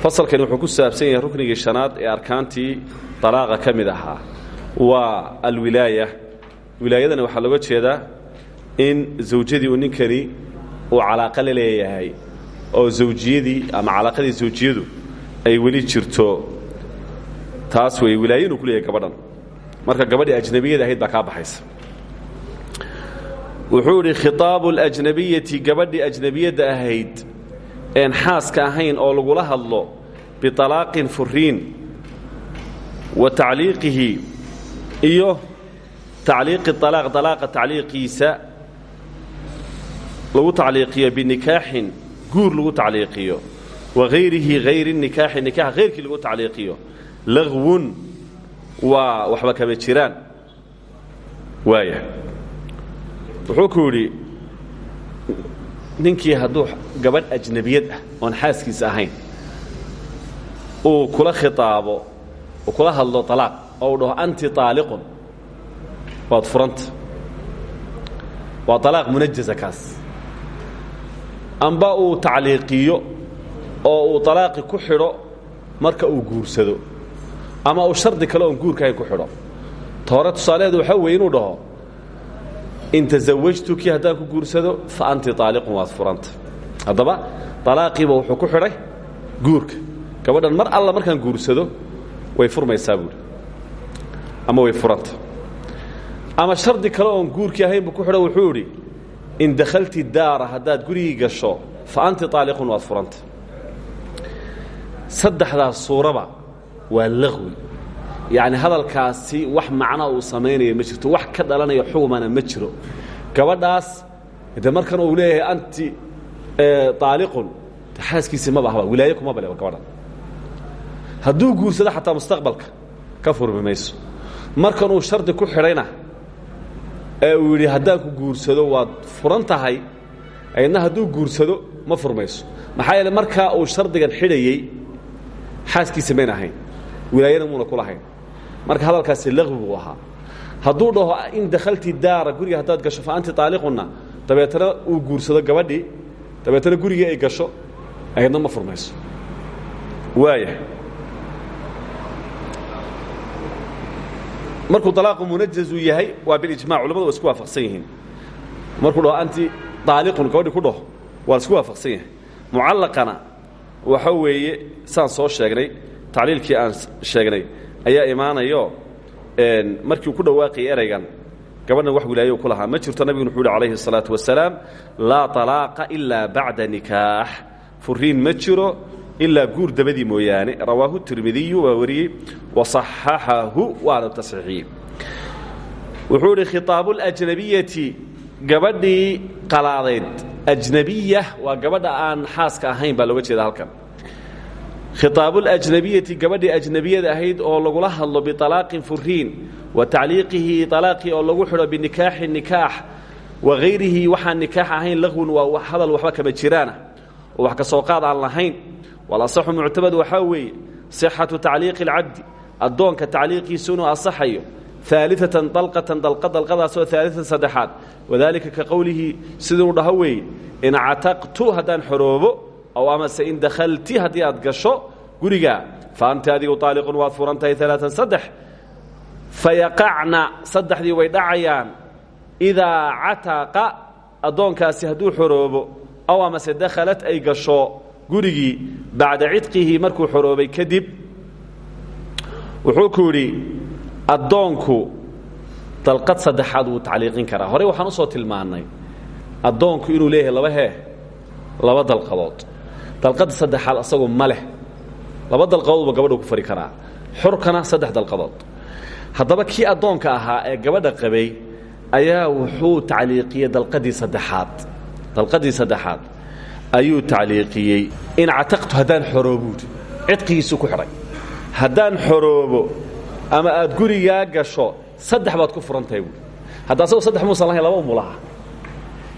fasalkani wuxuu ku saabsan yahay ruknigii shanaad ee arkaantii dalaaqa ka ahaa. Waa alwilaaya. Wilaayadana waxaa looga jeedaa in zawjadii uu ninkani uu calaaqa la leeyahay oo zawjiyadii ama calaaqadii zawjiyadu ay weli jirto. Taas wey wilaaye inuu ku leeyahay gabadhan. Marka gabadhii ajnabiyada ahayd baa kaa baxaysa. Wuxuu idhi khitaabu اlajnabiyati gabadhii ajnabiyadda ahayd een xaaska ahayn oo lagula hadlo biطalaaqin furiin wa tacliiqihi iyo tacliiqi alaaq dalaaqa tacliiqiisa lagu tacliiqiyo binikaaxin guur lagu tacliiqiyo wa hayrihi hayri nikaaxi nikaax hayrkii lagu tacliiqiyo lagwun waa waxba kama jiraan. Waaya wuxuu ninkii hadduu gabadh ajnabiyad ah oon xaaskiisa ahayn uu kula khitaabo uu kula hadlo alaaq oo uu anti aaliqun waad furanta. Waa alaaq munajaza kaas. Amba uu oo uu ku xidho marka uu guursado ama uu shardi kale oon guurkahayn ku xidho. Ta hore tusaalaheedu waxaa inuu dhaho in tasawajtuki haddaan ku guursado fa anti aaliqun waad furanta haddaba alaaqiiba wuxuu ku xidhay guurka gabadhan mar alla markaan guursado way furmaysaa buuri ama way furanta ama shardi kale oon guurkii ahayn buu ku xidho wuxuu idhi in dakhalti daara haddaad gurigii gasho fa anti aaliqun waad furanta saddexdaas suuraba waa laqwi yacni hadalkaasi wax macna uu samaynaya ma jirto wax ka dhalanaya xugumana ma jiro. Gabadhaas de markan uu leeyahay anti aaliqun xaaskiisi maba ahba wilaaye kuma bale gabadhan. Hadduu guursado xataa mustaqbalka ka furmi mayso. Markan uu shardi ku xidhayna ee uu yidhi haddaan ku guursado waad furan tahay aydna hadduu guursado ma furmayso maxaa yeele markaa uu shardigan xidhayey xaaskiisa mayn ahayn wilaayana muuna ku lahayn marka hadalkaasi laqwi buu ahaa. Hadduu dhaho in dakhalti daara guriga haddaad gasho fa anti aaliqunna dabeetana uu guursado gabadhii dabeetana gurigii ay gasho aydna ma furmayso. Waaya markuu alaaqu munajazu yahay waa bilijmac culamadu waa isku waafaqsan yihiin. Markuu dhaho anti aaliqun gabadhi ku dhaho waa la isku waafaqsan yahay. Mucallaqana waxa weeye saan soo sheegnay tacliilkii aan sheegnay ayaa imaanayo markii uu ku dhawaaqayay eraygan gabadhan wax wilaayo ku lahaa ma jirto nabiguna wuxuu uhi calayhi الsalaaةu wasalaam laa طalaaqa ilaa bacda nikaax furiin ma jiro ilaa guur dabadii mooyaane rawaahu tirmidiyu waa wariyey waصaxaxahu waana taصxiixiyey wuxuu idhi khitaabu اlأjnabiyati gabadhii qalaadayd ajnabiya waa gabadha aan xaaska ahayn baa looga jeeda halkan khitaabuljnabiyati gabadhii ajnabiyada ahayd oo lagula hadlo bialaaqin furiin wa tacliiqihi alaaqii oo lagu xidho binikaaxi nikaax wa hayrihi waxaan nikaax ahayn laqwun waa hadal waxba kama jiraana oo wax ka soo qaad aan lahayn. Walasaxu muctamad waxaa weeye sixatu tacliiqi اlcabdi addoonka tacliiqiisu inuu asaxayo aaliatan dalqatan dalqa dalqadaasoo aalian saddexaad. Wadaalika ka qowlihi siduu dhaho weeye in cataqtu xoroobo ow amase in dakhalti haddii aad gasho guriga fa anti adigu aaliqun waad furan tahay alaaan saddex fayaqacna way dhacayaan idaa cataqa addoonkaasi hadduu xoroobo ow amase dakhalat ay gasho gurigii bacda cidqihi markuu xoroobay kadib wuxuu ku yidhi addoonku dalqad saddexaad wuu tacliiqin karaa waxaan u soo tilmaannay addoonku inuu leeyahay laba hee laba dalqadood dalqadda saddexaad asagu ma laba dalqadoodba gabadhu ku fari karaa. Xurkana saddex dalqadood. Haddaba kii addoonka ahaa ee gabadha qabay ayaa wuxuu tacliiqiyey dalqadii saddexaad dalqadii saddexaad ayuu tacliiqiyey in cataqtu haddaan xoroobuud cidqigiisuu ku xidhay haddaan xoroobo ama aad gurigaa gasho saddex baad ku furan tahay buui saddex muusan lahayn laba umu laha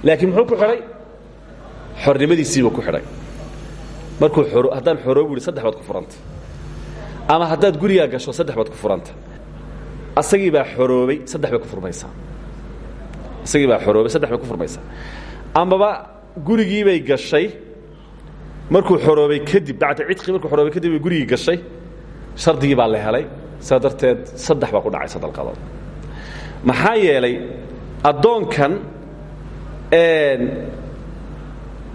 laakiin muxuu ku xidhay xornimadiisiibuu ku xidhay markuu haddaan xoroobu uhi saddex baad ku furanta. Ama haddaad gurigaa gasho saddex baad ku furanta. Asagii baa xoroobay saddex bay ku furmaysaa isagii baa xoroobay saddex bay ku furmaysaa amaba gurigii bay gashay. Markuu xoroobay kadib bacda cidqii markuu xoroobay kadib bay gurigii gashay. Shardigii baa la helay. Saa darteed saddex baa ku dhacaysa dalqadood maxaa yeelay addoonkan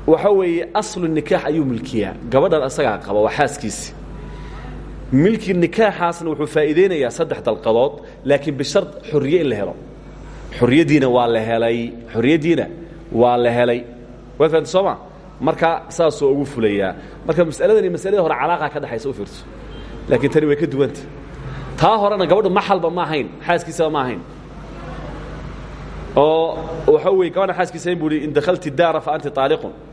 waxa weeye aslu nikaax ayuu milkiyaa. Gabadhan asagaa qaba waa xaaskiisi. Milki nikaaxaasna wuxuu faa'iideynayaa saddex dalqadood laakiin bishard xorriye in la helo. Xorriyaddiina waa la helay. Xorriyaddiina waa la helay. Waad fahamta soo ma? Marka saasoo ugu fulayaa. Marka mas'aladani masaladii hore calaaqa ka dhexaysa u fiirso. Laakiin tani way ka duwanta taa horena gabadhu maxalba ma ahayn xaaskiisaba ma ahayn. Oo waxa weye gabadha xaaskiisa in bu hi in dakhalti daara fa anti aaliqun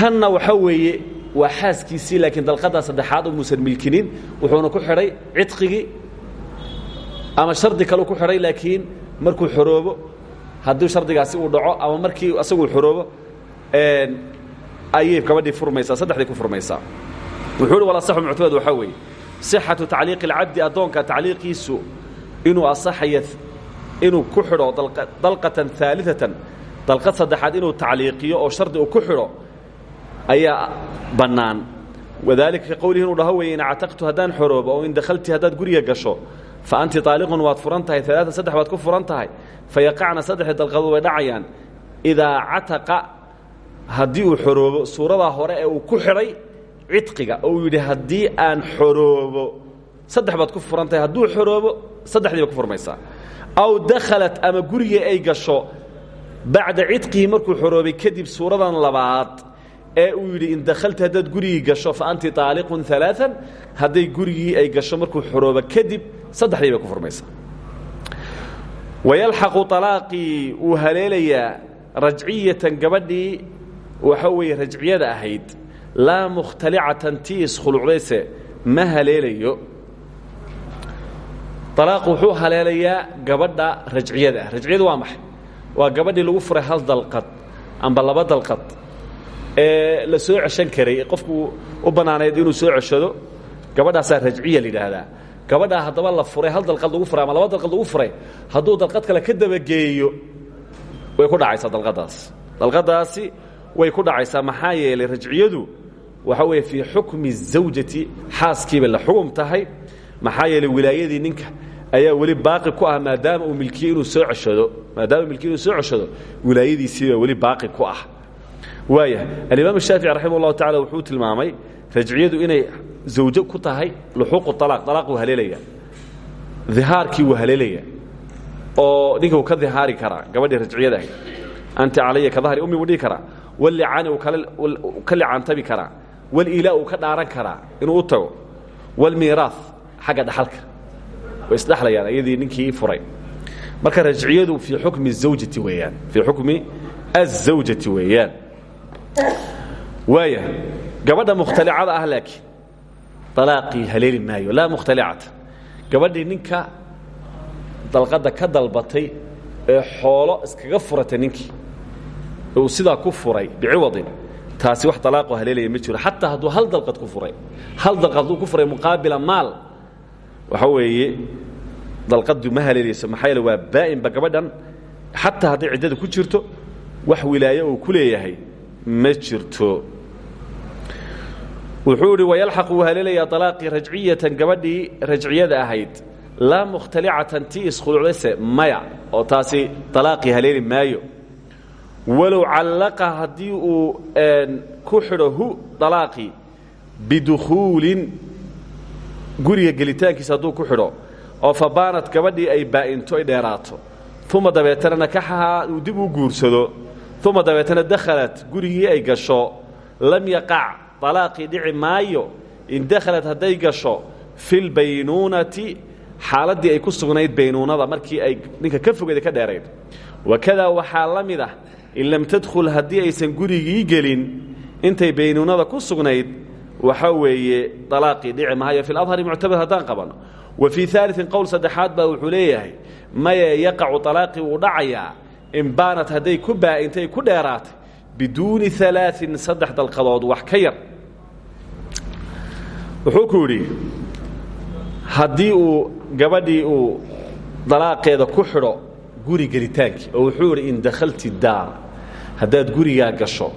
tanna waxa weeye waa xaaskiisii laakiin dalqadaa saddexaad umuusan milkinin wuxuuna ku xidhay cidqigii ama shardi kaleu ku xidhay laakiin markuu xoroobo haddii shardigaasi uu dhaco ama markii asaguu xoroobo ayay gabadhii furmaysaa saddexday ku furmaysaa. Wuxuu uhi walasaxu muctamad waxaa weeye sixatu tacliiqi اlcabdi addoonka tacliiqiisu inuu asaxaya inuu ku xidho dalqatan aalidatan dalqad saddexaad inuu tacliiqiyo oo shardi uu ku xidho ayaa bannaan. Wadaalika ka qowlihi inuu dhaho weeye in cataqtu haddaan xoroobo oo in dakhalti haddaad guriga gasho fa anti taaliqun waad furan tahay alaaan saddex ku furan fa yaqacna saddexdii dalqadood way dhacayaan. Idaa cataqa haddii uu xoroobo hore ee uu ku xidhay cidqiga oo uu yidhi haddii aan xoroobo saddex baad ku furan tahay hadduu xoroobo saddexdii bay ku furmaysaa. Aw dakhalat ama gurigii ay gasho bacda cidqihi markuu xoroobay kadib suuradan labaad ee uu yidhi in dakhalti haddaad gurigii gasho fa anti aaliqun alaaan hadday gurigii ay gasho markuu xoroobo kadib saddexdii bay ku furmaysaa. Wayalxaqu alaaqii wuu haleelayaa rajciyatan gabadhii waxa weeye rajciyada ahayd. Laa mukhtalicatan tii iskhulucdayse ma haleelayo. Alaaqu wuxuu haleelayaa gabadha rajciyada. Ah rajciyadu waa maxay? Waa gabadhii lagu furay hal dalqad amba laba dalqad ee la soo ceshan karay qofku u bannaanayd inuu soo ceshado gabadhaasaa rajciya la yidhaahdaa. Gabadhaa haddaba la furay hal dalqad lagu furay ama laba dalqad lagu furay hadduu dalqad kale ka dabageeyo way ku dhacaysaa dalqadaas dalqadaasi way ku dhacaysaa maxaa yeelay rajciyadu waxa weeye fii xukmi zawjati xaaskiibay la xugum tahay. Maxaa yeelay wilaayadii ninka ayaa weli baaqi ku ah maadaama uu milkiye inuu soo ceshado maadaama milkiye inuu soo ceshado wilaayadiisiibaa weli baaqi ku ah waayahay. Alimaam shaafici raximah ullahu tacala wuxuu tilmaamay rajciyadu inay zawjo ku tahay luxuuqu alaaq alaaq wuu haleelaya dihaarkii wuu haleelaya oo ninka uu ka dihaari karaa gabadhii rajciyada ahayd. Anti calaya ka dahri ummi buu dhihi karaa. Wallicaani uu ka licaantabi karaa. Waliilaa uu ka dhaaran karaa inuu u tago. Walmiiraah xagga dhaxalka. Way isdhexlayaan iyadii ninkii furay. Marka rajciyadu fii xukmi zawjati weeyaan. Fii xukmi azawjati weeyaan waaya gabadha mukhtalicada ah laakiin alaaqii haleeli maayo laa mukhtalicata gabadhii ninka dalqadda ka dalbatay ee xoolo iskaga furatay ninkii uu sidaa ku furay biciwadin taasi wax alaaqoo haleelaya ma jiro. Xataa hadduu hal dalqad ku furay hal dalqad hadduu ku furay muqaabila maal waxa weeye dalqadu ma haleelayso maxaa yeele waa baa'inba gabadhan xataa hadday ciddada ku jirto wax wilaayo uu ku leeyahay ma jirto. Wuxuu idhi wayalxaq wuu haleelayaa alaaqii rajciyatan gabadhii rajciyada ahayd. Laa mukhtalicatan tii iskhulucdayse maya oo taasi alaaqii haleeli maayo. Walow callaqa haddii uu ku xidho hu alaaqii bidukhuulin guriga gelitaankiisa hadduu ku xidho oo fabaanad gabadhii ay baa'into ay dheeraato. Uma dabeetana nakaxahaa uu dib u guursado uma dabeetana dakhalat gurigii ay gasho lam yaqac alaaqii dhici maayo in dakhalat hadday gasho fi lbaynuunati xaaladdii ay ku sugnayd baynuunada markii ay ninka ka fogeeda ka dheerayd. wakadaa waxaa la in lam tadkhul haddii aysan gurigii gelin intay baynuunada ku sugnayd waxa weeye alaaqii dhici mahayo fi ladhari muctabad haddaan qabano. wa fii aaliin qowl saddexaad baa wuxuu leeyahay maye yaqacu alaaqii wuu dhacayaa in baanat hadday ku baa'intay ku dheeraatay biduuni alaain saddex dalqadood wax ka yar. Wuxuu ku yidhi haddii uu gabadhii uu dalaaqeeda ku xidho guri gelitaankii oo wuxuu yidhi in dakhalti daar haddaad gurigaa gasho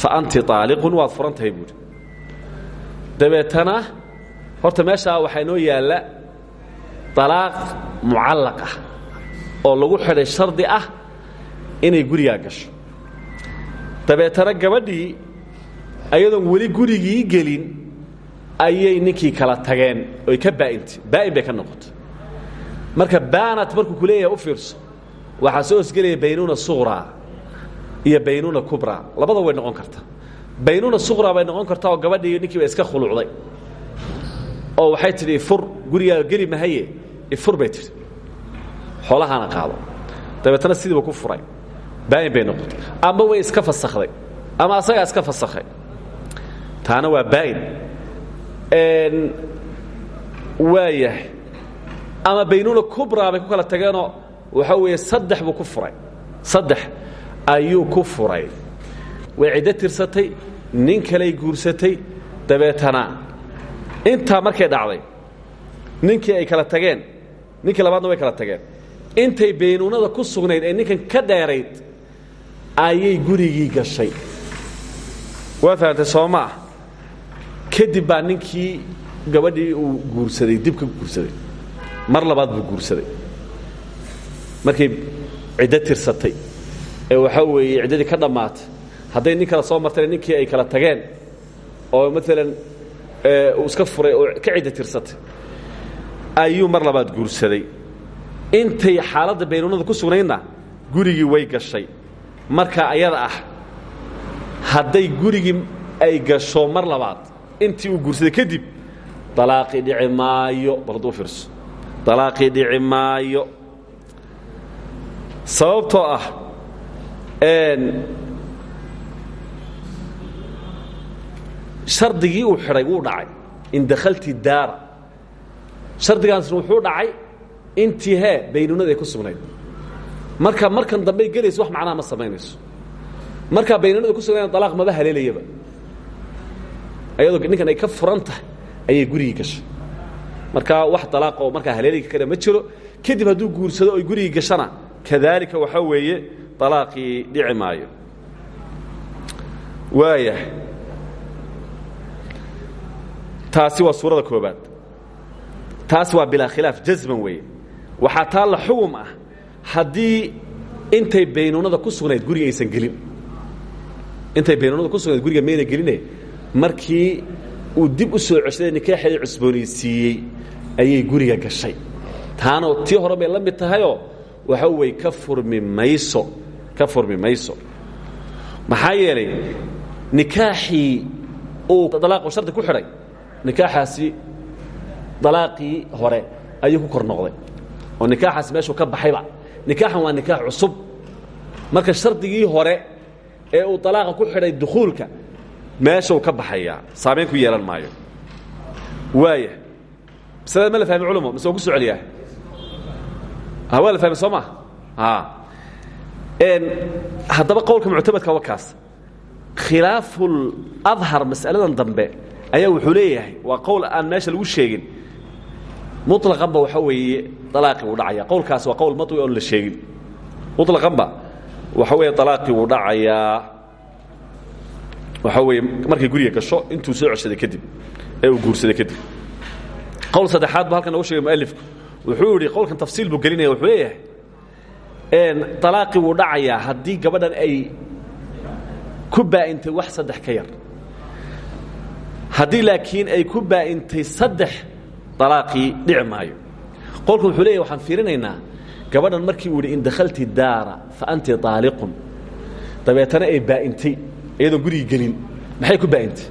fa anti aaliqun waad furan tahay dabeetana horta meeshaa waxaa inoo yaalla alaaq mucallaq ah oo lagu xidhay shardi ah inay gurigaa gasho. Dabeetana gabadhii ayadoon weli gurigii gelin ayay ninkii kala tageen oy ka baa'intay baa'in bay ka noqotay. Marka baanat markuu ku leeyahay u fiirso waxaa soo hosgelaya baynuuna suqraa iyo baynuuna kubraa labada way noqon kartaa. Baynuuna suqraa bay noqon kartaa oo gabadhii ninkii ba iska khulucday. Oo waxay tidhi ifur gurigaa geli mahaye ifur bay tidhi. Xoolahaana qaado. Dabeetana sidiiba ku furay baa'in bay noqotay. Ama way iska fasakhday ama asagaa iska fasakhay taana waa baa'in waayahay ama baynuuna kubraa bay ku kala tageenoo waxaa weeye saddex buu ku furay. Saddex ayuu ku furay. Way ciddo tirsatay nin kaley guursatay dabeetana intaa markay dhacday ninkii ay kala tageen ninkii labaadna way kala tageen. Intay baynuunada ku sugnayd ee ninkan ka dheerayd ayay gurigii gashay. Waa fahamtay soo maah kadib baa ninkii gabadhii uu guursaday dib ka guursaday. Mar labaad buu guursaday. Markay ciddo tirsatay. Ee waxaa weeye ciddadii ka dhammaatay hadday nin kale soo martayna ninkii ay kala tageen oo maalan uu iska furay oo ka ciddo tirsatay. Ayuu mar labaad guursaday. Intay xaaladda baynuunada ku sugnaydna gurigii way gashay marka ayada ah hadday gurigii ay gasho mar labaad intii uu guursaday kadib dalaaqii dhici maayo. Bal hadduu fiirso dalaaqii dhici maayo. Sababtoo ah shardigii uu xidhay wuu dhacay. In dakhalti daara shardigaasna wuxuu dhacay intii hee baynuunada ay ku sugnayd marka markan dambey gelayso wax macnaha ma samaynayso. Markaa baynuunada ku sugnayd dalaaq maba haleelayaba. Ayadoo ninkan ay ka furan tahay ayay gurigii gashay markaa wax dalaaq oo markaa haleelaya kara ma jiro. Kadib hadduu guursado oy gurigii gashana kadaalika waxaa weeye dalaaqii dhici maayo. Waaya. Taasi waa suurada koobaad taas waa bilaa khilaaf jasman weeye. Waxaa taa la xugum ah haddii intay baynuunada ku sugnayd guriga aysan gelin intay baynuunada ku sugnayd guriga mayna geline markii uu dib u soo ceshaday nikaaxeedii cusboonaysiiyey ayay guriga gashay. Taana tii hore bay la mid tahayoo waxa wey ka furmi mayso ka furmi mayso. Maxaa yeelay nikaaxii uu dalaaqu shardi ku xidhay nikaaxaasi dalaaqii hore ayuu ku kor noqday oo nikaaxaasi meeshuu ka baxayba nikaaxan waa nikaax cusub. Marka shardigii hore ee uu dalaaqa ku xidhay dukhuulka meeshuu ka baxayaa saamayn ku yeelan maayo. Waaya masalada ma la fahmi culmo mise waan ku soo celiyaa waa la fahmi soo maa haddaba qowlka muctamadka waa kaas. Khilaafulahar mas'aladan dambe ayaa wuxuu leeyahay waa qowl aan meesha lagu sheegin mulaqanba waxa weeye alaaqii wuu dhacaya qowlkaas waa qowl mawi oon la sheegin. Mulaqanba waxa weeye alaaqii wuu dhacayaa. Waxa weeye markay guriga gasho intuu soo ceshaday kadib ee uu guursaday kadib. Qowl saddexaad bu halkan nogu shegay mualifku wuxuu yidhi qowlkan tafsiil buu gelinaya wuxuu leeyahay alaaqii wuu dhacayaa haddii gabadhan ay ku baa'intay wax saddex ka yar. Haddii laakiin ay ku baa'intay saddex alaaqii dhici maayo. Qolku wuxuu leeyahy waxaan fiirinaynaa gabadhan markii uu yidhi in dakhalti daara fa anti aaliqun dabeetana ay baa'intay iyadoon gurigii gelin. Maxay ku baa'intay?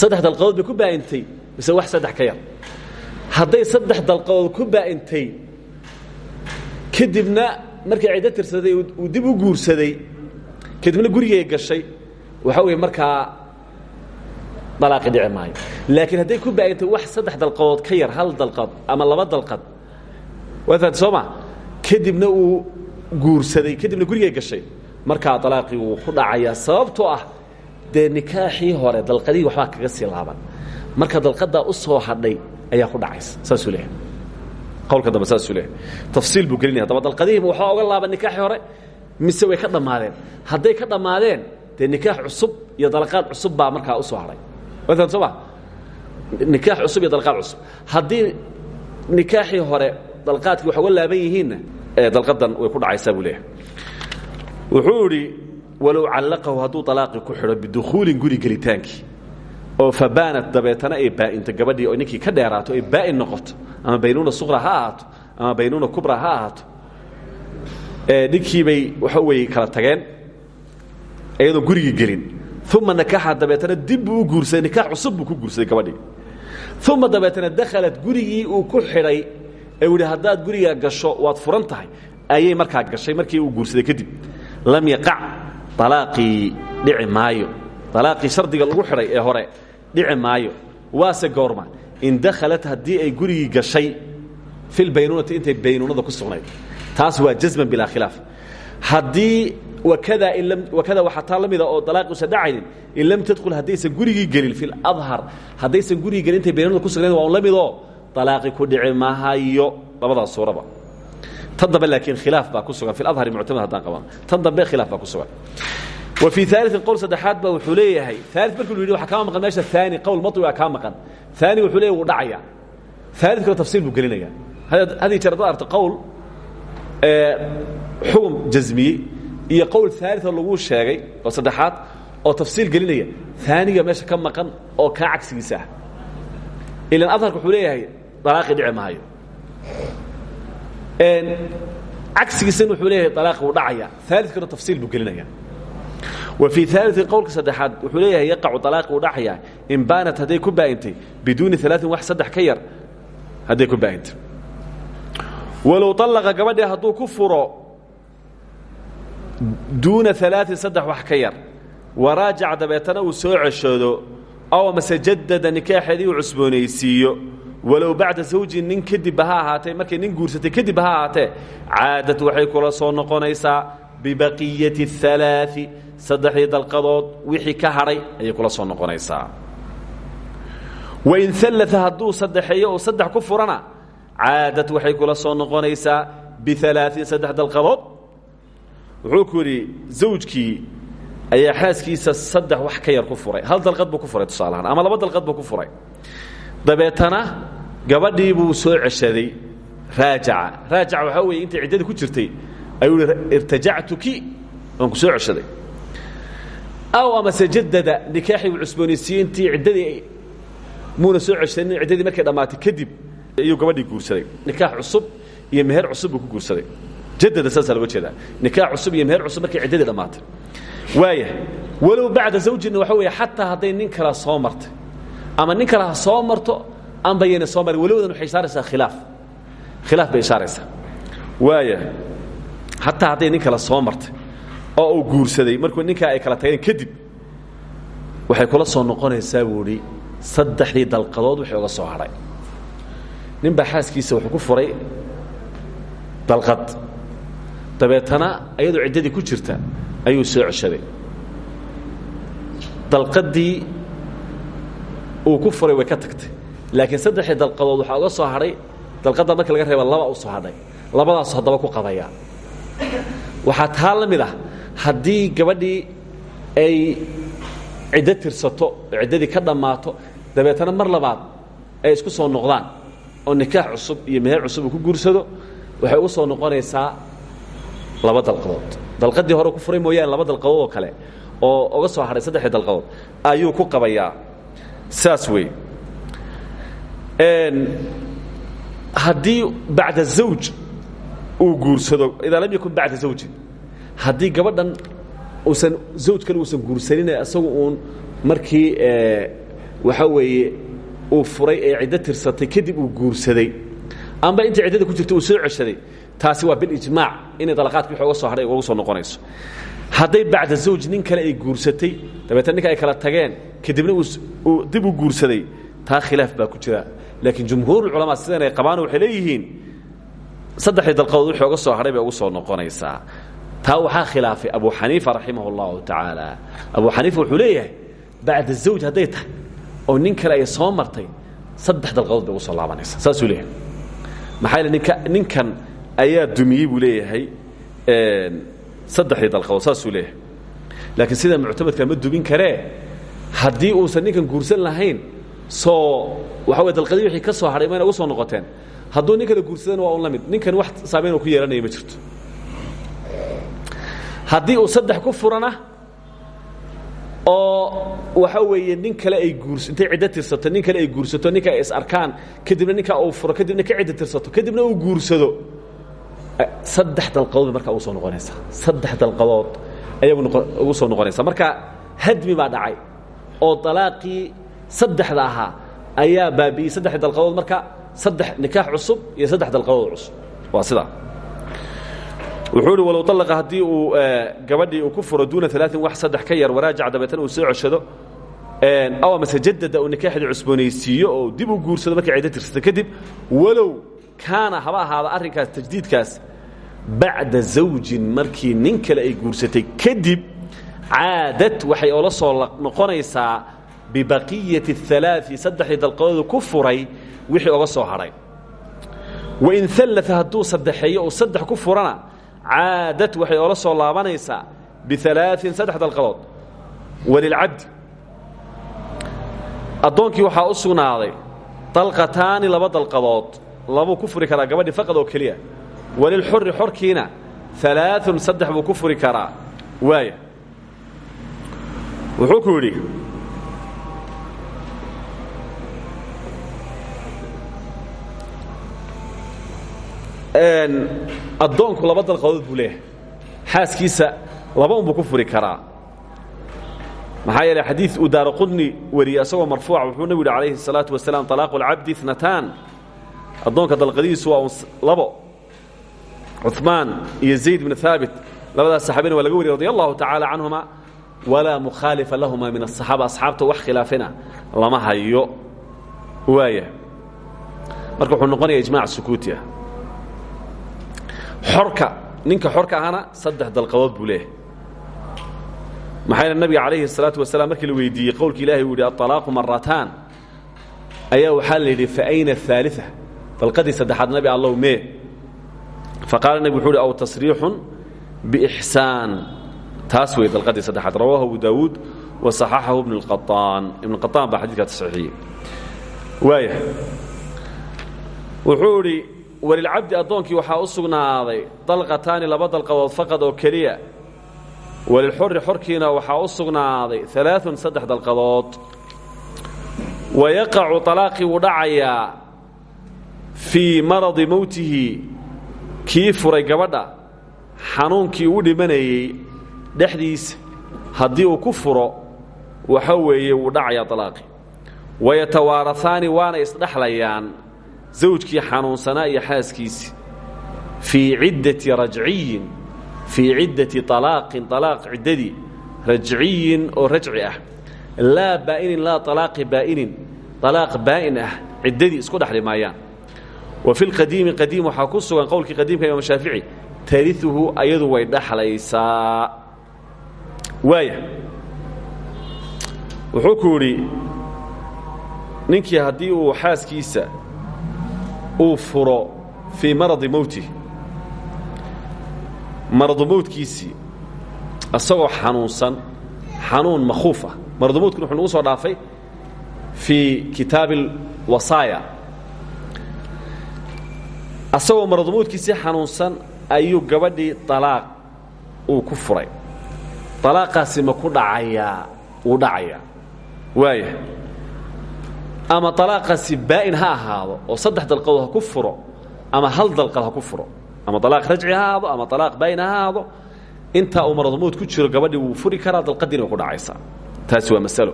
Saddex dalqadood bay ku baa'intay mise wax saddex ka yar? Hadday saddex dalqadood ku baa'intay kadibna markay ciddo tirsaday uu dib u guursaday kadibna gurigay gashay waxaa weeye markaa dalaaqi dhici maayo. Laakiin hadday ku baa'intay wax saddex dalqadood ka yar hal dalqad ama laba dalqad waa fahamtay soo ma? Kadibna uu guursaday kadibna gurigay gashay. Markaa dalaaqii wuu ku dhacayaa sababtoo ah dee nikaaxii hore dalqadihii waxbaa kaga sii laaban. Marka dalqadaa u soo hadhay ayaa ku dhacaysa. Saasuu leeyahay. Qowlka dambe saasuu leeyahay. Tafsiil buu gelinaya daba dalqadihiiba waxbaa oga laaban nikaaxii hore? Mise way ka dhammaadeen? Hadday ka dhammaadeen dee nikaax cusub iyo dalaqaad cusub baa markaa u soo hadhay waa soo ma? Nikaax cusub iyo dalqaad cusub. Haddii nikaaxii hore dalqaadkii wax uga laaban yihiinna dalqadan way ku dhacaysaa buu leeyahay. Wuxuu idhi walow callaqahu hadduu alaaqii ku xidho bidukhuulin guri gelitaankii oo fabaanat dabeetana ay baa'into gabadhii oo ninkii ka dheeraato ay baa'in noqoto ama baynuuna suqra ha ahaato ama baynuuna kubra ha ahaato ninkiibay waxa weeye kala tageen iyadoon gurigii gelin uma nakaxa dabeetana dib buu u guursaday nikaax cusub buu ku guursaday gabadhii. Uma dabeetana dakhalat gurigii uu ku xidhay ee u yidhi haddaad gurigaa gasho waad furan tahay. Ayay markaa gashay markii uu guursaday kadib. Lam yaqac alaaqii dhici maayo. Alaaqii shardiga lagu xidhay ee hore dhici maayo. Waase goorma in dakhalat haddii ay gurigii gashay filbaynuunati intay baynuunada ku sugnayd. Taas waa jasman bilaa khilaaf haddii wakada taa la mida oo dalaaqiusan dhacaynin in lam tadkhul haddaysan gurigii gelin fi ladhar haddaysan gurigii gelin intay baynuunada ku sugnayd waa un la midoo alaaqi ku dhici mahayo labadaas suuraba. Tan dambe laakiin khilaaf baa ku sugan fi adhari muctamad haddaan qabano tan dambe khilaaf baa ku sugan. Wa fii aaliin qowl saddexaad ba wuxuu leeyahay aali markii lu yidhi waxa kaa maqan meesha aani qowl matwi baa kaa maqan. Aani wuxuu leeyahy wuu dhacaya. Aalidkana tafsiil buu gelinaya haddii jeer haddaad arto qowl xugum jasmiyey iyo qowl aalio laguu sheegay oo saddexaad oo tafsiil gelinaya. Aaniga meesha ka maqan oo kaa cagsigiisa ah. Ilan adharka wuxuu leeyahay alaaqi dhici maayo. Cagsigiisana wuxuu leeyahay alaaqi wuu dhacaya. Aalidkana tafsiil buu gelinaya. Wa fii aalii qowlka saddexaad wuxuu leeyahay yaqacu alaaqi wuu dhacaya. In baanat hadday ku baa'intay biduuni alaain wax saddex ka yar hadday ku baa'intay walow alaqa gabadhii hadduu ku furo duuna alaain saddex wax ka yar waraajac dabeetana uu soo ceshoodo aw mase jadada nikaaxeedii uu cusboonaysiiyo walow bacda zawjin nin kadibba ha ahaatee markay nin guursatay kadibba ha ahaatee caadad waxay kula soo noqonaysaa bibaqiyati اalaai saddexdii dalqadood wixii ka hadhay ayay kula soo noqonaysaa wain alaa hadduu saddexeeyo oo saddex ku furana caadad waxay kula soo noqonaysaa bialaain saddex dalqadood wuxuu ku yidhi zawjkii ayaa xaaskiisa saddex wax ka yar ku furay. Hal dalqad buu ku furay tusaalahaan ama laba dalqad buu ku furay. Dabeetana gabadhii buu soo ceshaday raajaca. Raajaca waxaa weeye intay ciddadii ku jirtay ayuu ihi irtajactuki waan ku soo ceshaday. Aw amase jadada nikaaxii buu cusboonaysiiyey intii ciddadii muuna soo ceshanin ciddadii markay dhammaatay kadib ayuu gabadhii guursaday. Nikaax cusub iyo meher cusub buu ku guursaday jadada saasaa loga jeedaa nikaax cusub iyo meher cusub markay ciddadii dhammaatay waaya walow bacda zawjina waxa weeye xataa hadday nin kala soo martay ama nin kale ha soo marto amba yayna soo marin welibadan waxay ishaaraysaa khilaaf khilaaf bay ishaaraysaa waaya hataa hadday nin kale soo martay oo uu guursaday markuu ninkaa ay kala tageen kadib waxay kula soo noqonaysaa buu idhi saddexdii dalqadood wixii uga soo hadhay nin baa xaaskiisa wuxuu ku furay dalqad dabeetana iyadoo ciddadii ku jirta ayuu soo ceshaday. Dalqadii uu ku furay way ka tagtay. Laakiin saddexdii dalqadood waxaa uga soo hadhay dalqadda marka laga reeba laba u soo hadhay. Labadaas haddaba ku qabayaa waxaa taa la mid ah ay ciddo tirsato oo ciddadii ka dhammaato dabeetana mar labaad ay isku soo noqdaan oo nikaax cusub iyo meher cusub ku guursado waxay ugu soo noqonaysaa laba dalqadood. Dalqadii hore ku furay mooyaane laba dalqadood oo kale oo uga soo hadhay saddexdii dalqadood ayuu ku qabayaa. Saas wey haddii bacda zawj uu guursado idaa lam yakun bacda zawjin haddii gabadhan uusan zawjkan uusan guursanine isagu uun markii waxaa weeye uu furay ee ciddo tirsatay kadib uu guursaday. Amba intii ciddada ku jirta uu soo ceshaday taasi waa bilijmaac inay dalaqaadki wixii uga soo hadhay uga soo noqonayso. Hadday bacda zawj nin kale ay guursatay dabeetna ninka ay kala tageen kadibna uu dib u guursaday taa khilaaf baa ku jira. Laakiin jumhuurulculamaa sidan ay qabaan waxay leeyihiin saddexdii dalqadood wixii oga soo hadhay bay ugu soo noqonaysaa. Taa waxaa khilaafay abu xaniifa raximah اllahu tacaala. Abu xaniifa wuxuu leeyahay bacda zawj hadday tahay oo nin kale ay soo martay saddex dalqadood bay ugu soo laabanaysaa. Saasuu leeyahay. Maxaa ninkan ayaa dumiyey buu leeyahay saddexdii dalqadood saasuu leeyahay. Laakiin sida muctamadka ma dumin karee haddii uusan ninkan guursan lahayn soo waxa wey dalqadii wixii ka soo hadhay mayna ugu soo noqoteen. Hadduu nin kale guursadana waa un la mid ninkan wax saamayn uu ku yeelanaya ma jirto. Haddii uu saddex ku furana oo waxa weeye nin kale ay guurs intay ciddo tirsato nin kale ay guursato ninka ay is arkaan kadibna ninkaa uu furo kadibna ka ciddo tirsato kadibna uu guursado saddex dalqadood markaa ugu soo noqonaysaa saddex dalqadood ayay ugu soo noqonaysaa marka hadmi baa dhacay oo dalaaqii saddexda ahaa ayaa baabi'iyey saddexdii dalqadood marka saddex nikaax cusub iyo saddex dalqadood cusub. Waa sidaa wuxuu ihi walow alaqa haddii uu gabadhii uu ku furo duuna alaain wax saddex ka yar waraajac dabeetana uu soo ceshado aw amase jadada uu nikaaxdii cusboonaysiiyo oo dib u guursado markay ciddo tirsata kadib walow kaana haba ahaada arrinkaas tajdiidkaas bacda zawjin markii nin kale ay guursatay kadib caadad waxay oola soo noqonaysaa bibaqiyati اalaai saddexdii dalqadoodu ku furay wixii oga soo hadhay wain alaa hadduu saddexeeyo uu saddex ku furana caadad waxay oola soo laabanaysaa bialaain saddex dalqadood. Walilcabdi addoonkii waxaa u sugnaaday dalqataani laba dalqadood labuu ku furi karaa gabadhii faqad oo keliya walilxuri xorkiina alaaun saddex buu ku furi karaa waaya wuxuu ku yidhi addoonku laba dalqadood buu leeyahay xaaskiisa laba unbuu ku furi karaa maxaa yeele xadiid uu daara qudni wariyey asagoo marfuuca wuxuu nebigu yidhi calayhi الsalaatu wasalaam طalaaqu اlcabdi اثnataan addoonka dalqadihiisu waa labo cuثmaan iyo zayd bn haabit labadaas saxaabina waa laga wariyey radi allahu tacaala canhuma walaa mukhaalifa lahuma min aلصaxaaba asxaabta wax khilaafina lama hayo waaya marka wuxuu noqonaya ijmac sukuuti ah xorka ninka xorka ahana saddex dalqadood buu leeyahay maxaa yeele nabiga calayhi الsalaatu wasalaam markii la weydiiyey qowlka ilahi uu yidhi aطalaaqu marataan ayaa waxaa la yidhi faayna الثaaliثa dalqadii saddexaad nabi allow mee faqaala nebigu wuxuu uhi aw tasriixun biixsaan taas wey dalqadii saddexaad rawahu abu daawuud wa صaxaxahu ibn اlqaطaan ibn qaطaan baa xadidkaa taصxiixiyey waaya wuxuu idhi walilcabdi addoonkii waxaa u sugnaaday dalqataani laba dalqadood faqad oo keliya walilxuri xorkiina waxaa u sugnaaday alaaun saddex dalqadood wayaqacu طalaaqii wuu dhacayaa fii maradi mowtihi kii furay gabadha xanuunkii uu dhimanayey dhexdiisa haddii uu ku furo waxa weeye wuu dhacayaa طalaaqii wayatawaarahaani waana isdhexlayaan zawjkii xanuunsanaa iyo xaaskiisi. Fii ciddati rajciyin fii ciddati alaaqin alaaq ciddadii rajciyin oo rajci ah. Laa baa'inin laa alaaqi baa'inin alaaq baa'in ah ciddadii isku dhexli maayaan wa fi lqadiimi qadiim waxaa ku sugan qowlkii qadiimka imaam shaafici tariuhu ayadu way dhaxlaysaa. Waaya. Wuxuu ku yidhi ninkii haddii uu xaaskiisa uu furo fii maradi mowtihi maradu mowdkiisii isagoo xanuunsan xanuun makhuuf ah. Maradu mowdkuna wuxuu nagu soo dhaafay fii kitaabi اlwasaaya asagoo maradu mowdkiisii xanuunsan ayuu gabadhii alaaq uu ku furay. Alaaqaasi ma ku dhacayaa wuu dhacayaa. Waaya ama alaaqaasi baa'in ha ahaado oo saddex dalqadood ha ku furo ama hal dalqad ha ku furo. Ama alaaq rajci ha ahaado ama alaaq baa'in ha ahaado intaa uu maradmood ku jiro gabadhii wuu furi karaa dalqadiina way ku dhacaysaa taasi waa masalo.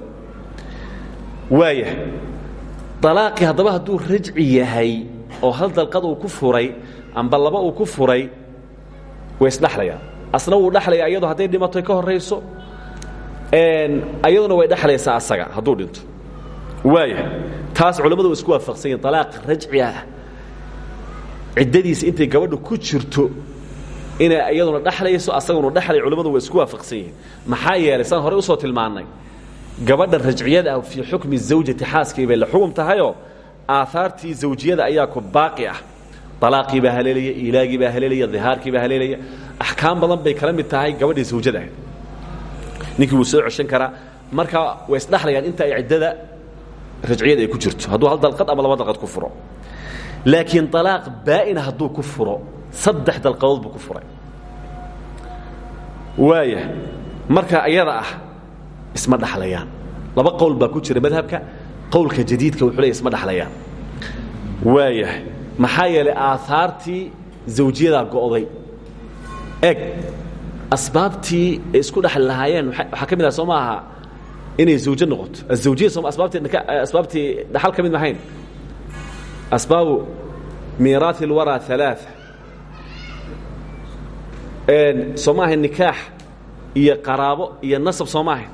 Waaya alaaqii haddaba hadduu rajci yahay oo hal dalqad uu ku furay amba laba uu ku furay way isdhexlayaan asna wuu dhexlaya iyadoo hadday dhimato ka horayso ayaduna way dhexlaysaa asaga hadduu dhinto. Waaya taas culammadu wa isku waafaqsan yihiin alaaq rajci ah. Ciddadiisa intay gabadha ku jirto inay iyaduna dhexlayso asaguna dhexlay culimmadu waa isku waafaqsan yihiin. Maxaa yeelay saan horey u soo tilmaannay gabadha rajciyada ah fii xukmi zawjati xaaskii bay la xugum tahayoo aahaartii zawjiyada ayaa ku baaqi ah. Alaaqii baa haleelaya ilaagii baa haleelaya dihaarkii baa haleelaya. Axkaam badan bay kala mid tahay gabadhii zawjada ahayd. Ninkii wuu soo ceshan karaa. Marka way isdhexlayaan inta ay ciddada rajciyada ay ku jirto. Hadduu hal dalqad ama laba dalqad ku furo. Laakiin alaaq baa'ina hadduu ku furo saddex dalqadood buu ku furay. Waaya marka iyada ah isma dhaxlayaan. Laba qowl baa ku jira madhabka qowlka jadiidka wuxuu leey isma dhaxlayaan waaya maxaa yeelay aahaartii zawjiyadaa go'day eg asbaabtii ay isku dhexli lahaayeen waxaa ka mid ah soo ma aha inay zawjo noqoto azawjiya soo asbaabtii asbaabtii dhaxal ka mid mahayn asbaabu miiraaثi اlwaraa ثalaaثa soo ma ahayn nikaax iyo qaraabo iyo nasab soo ma ahayn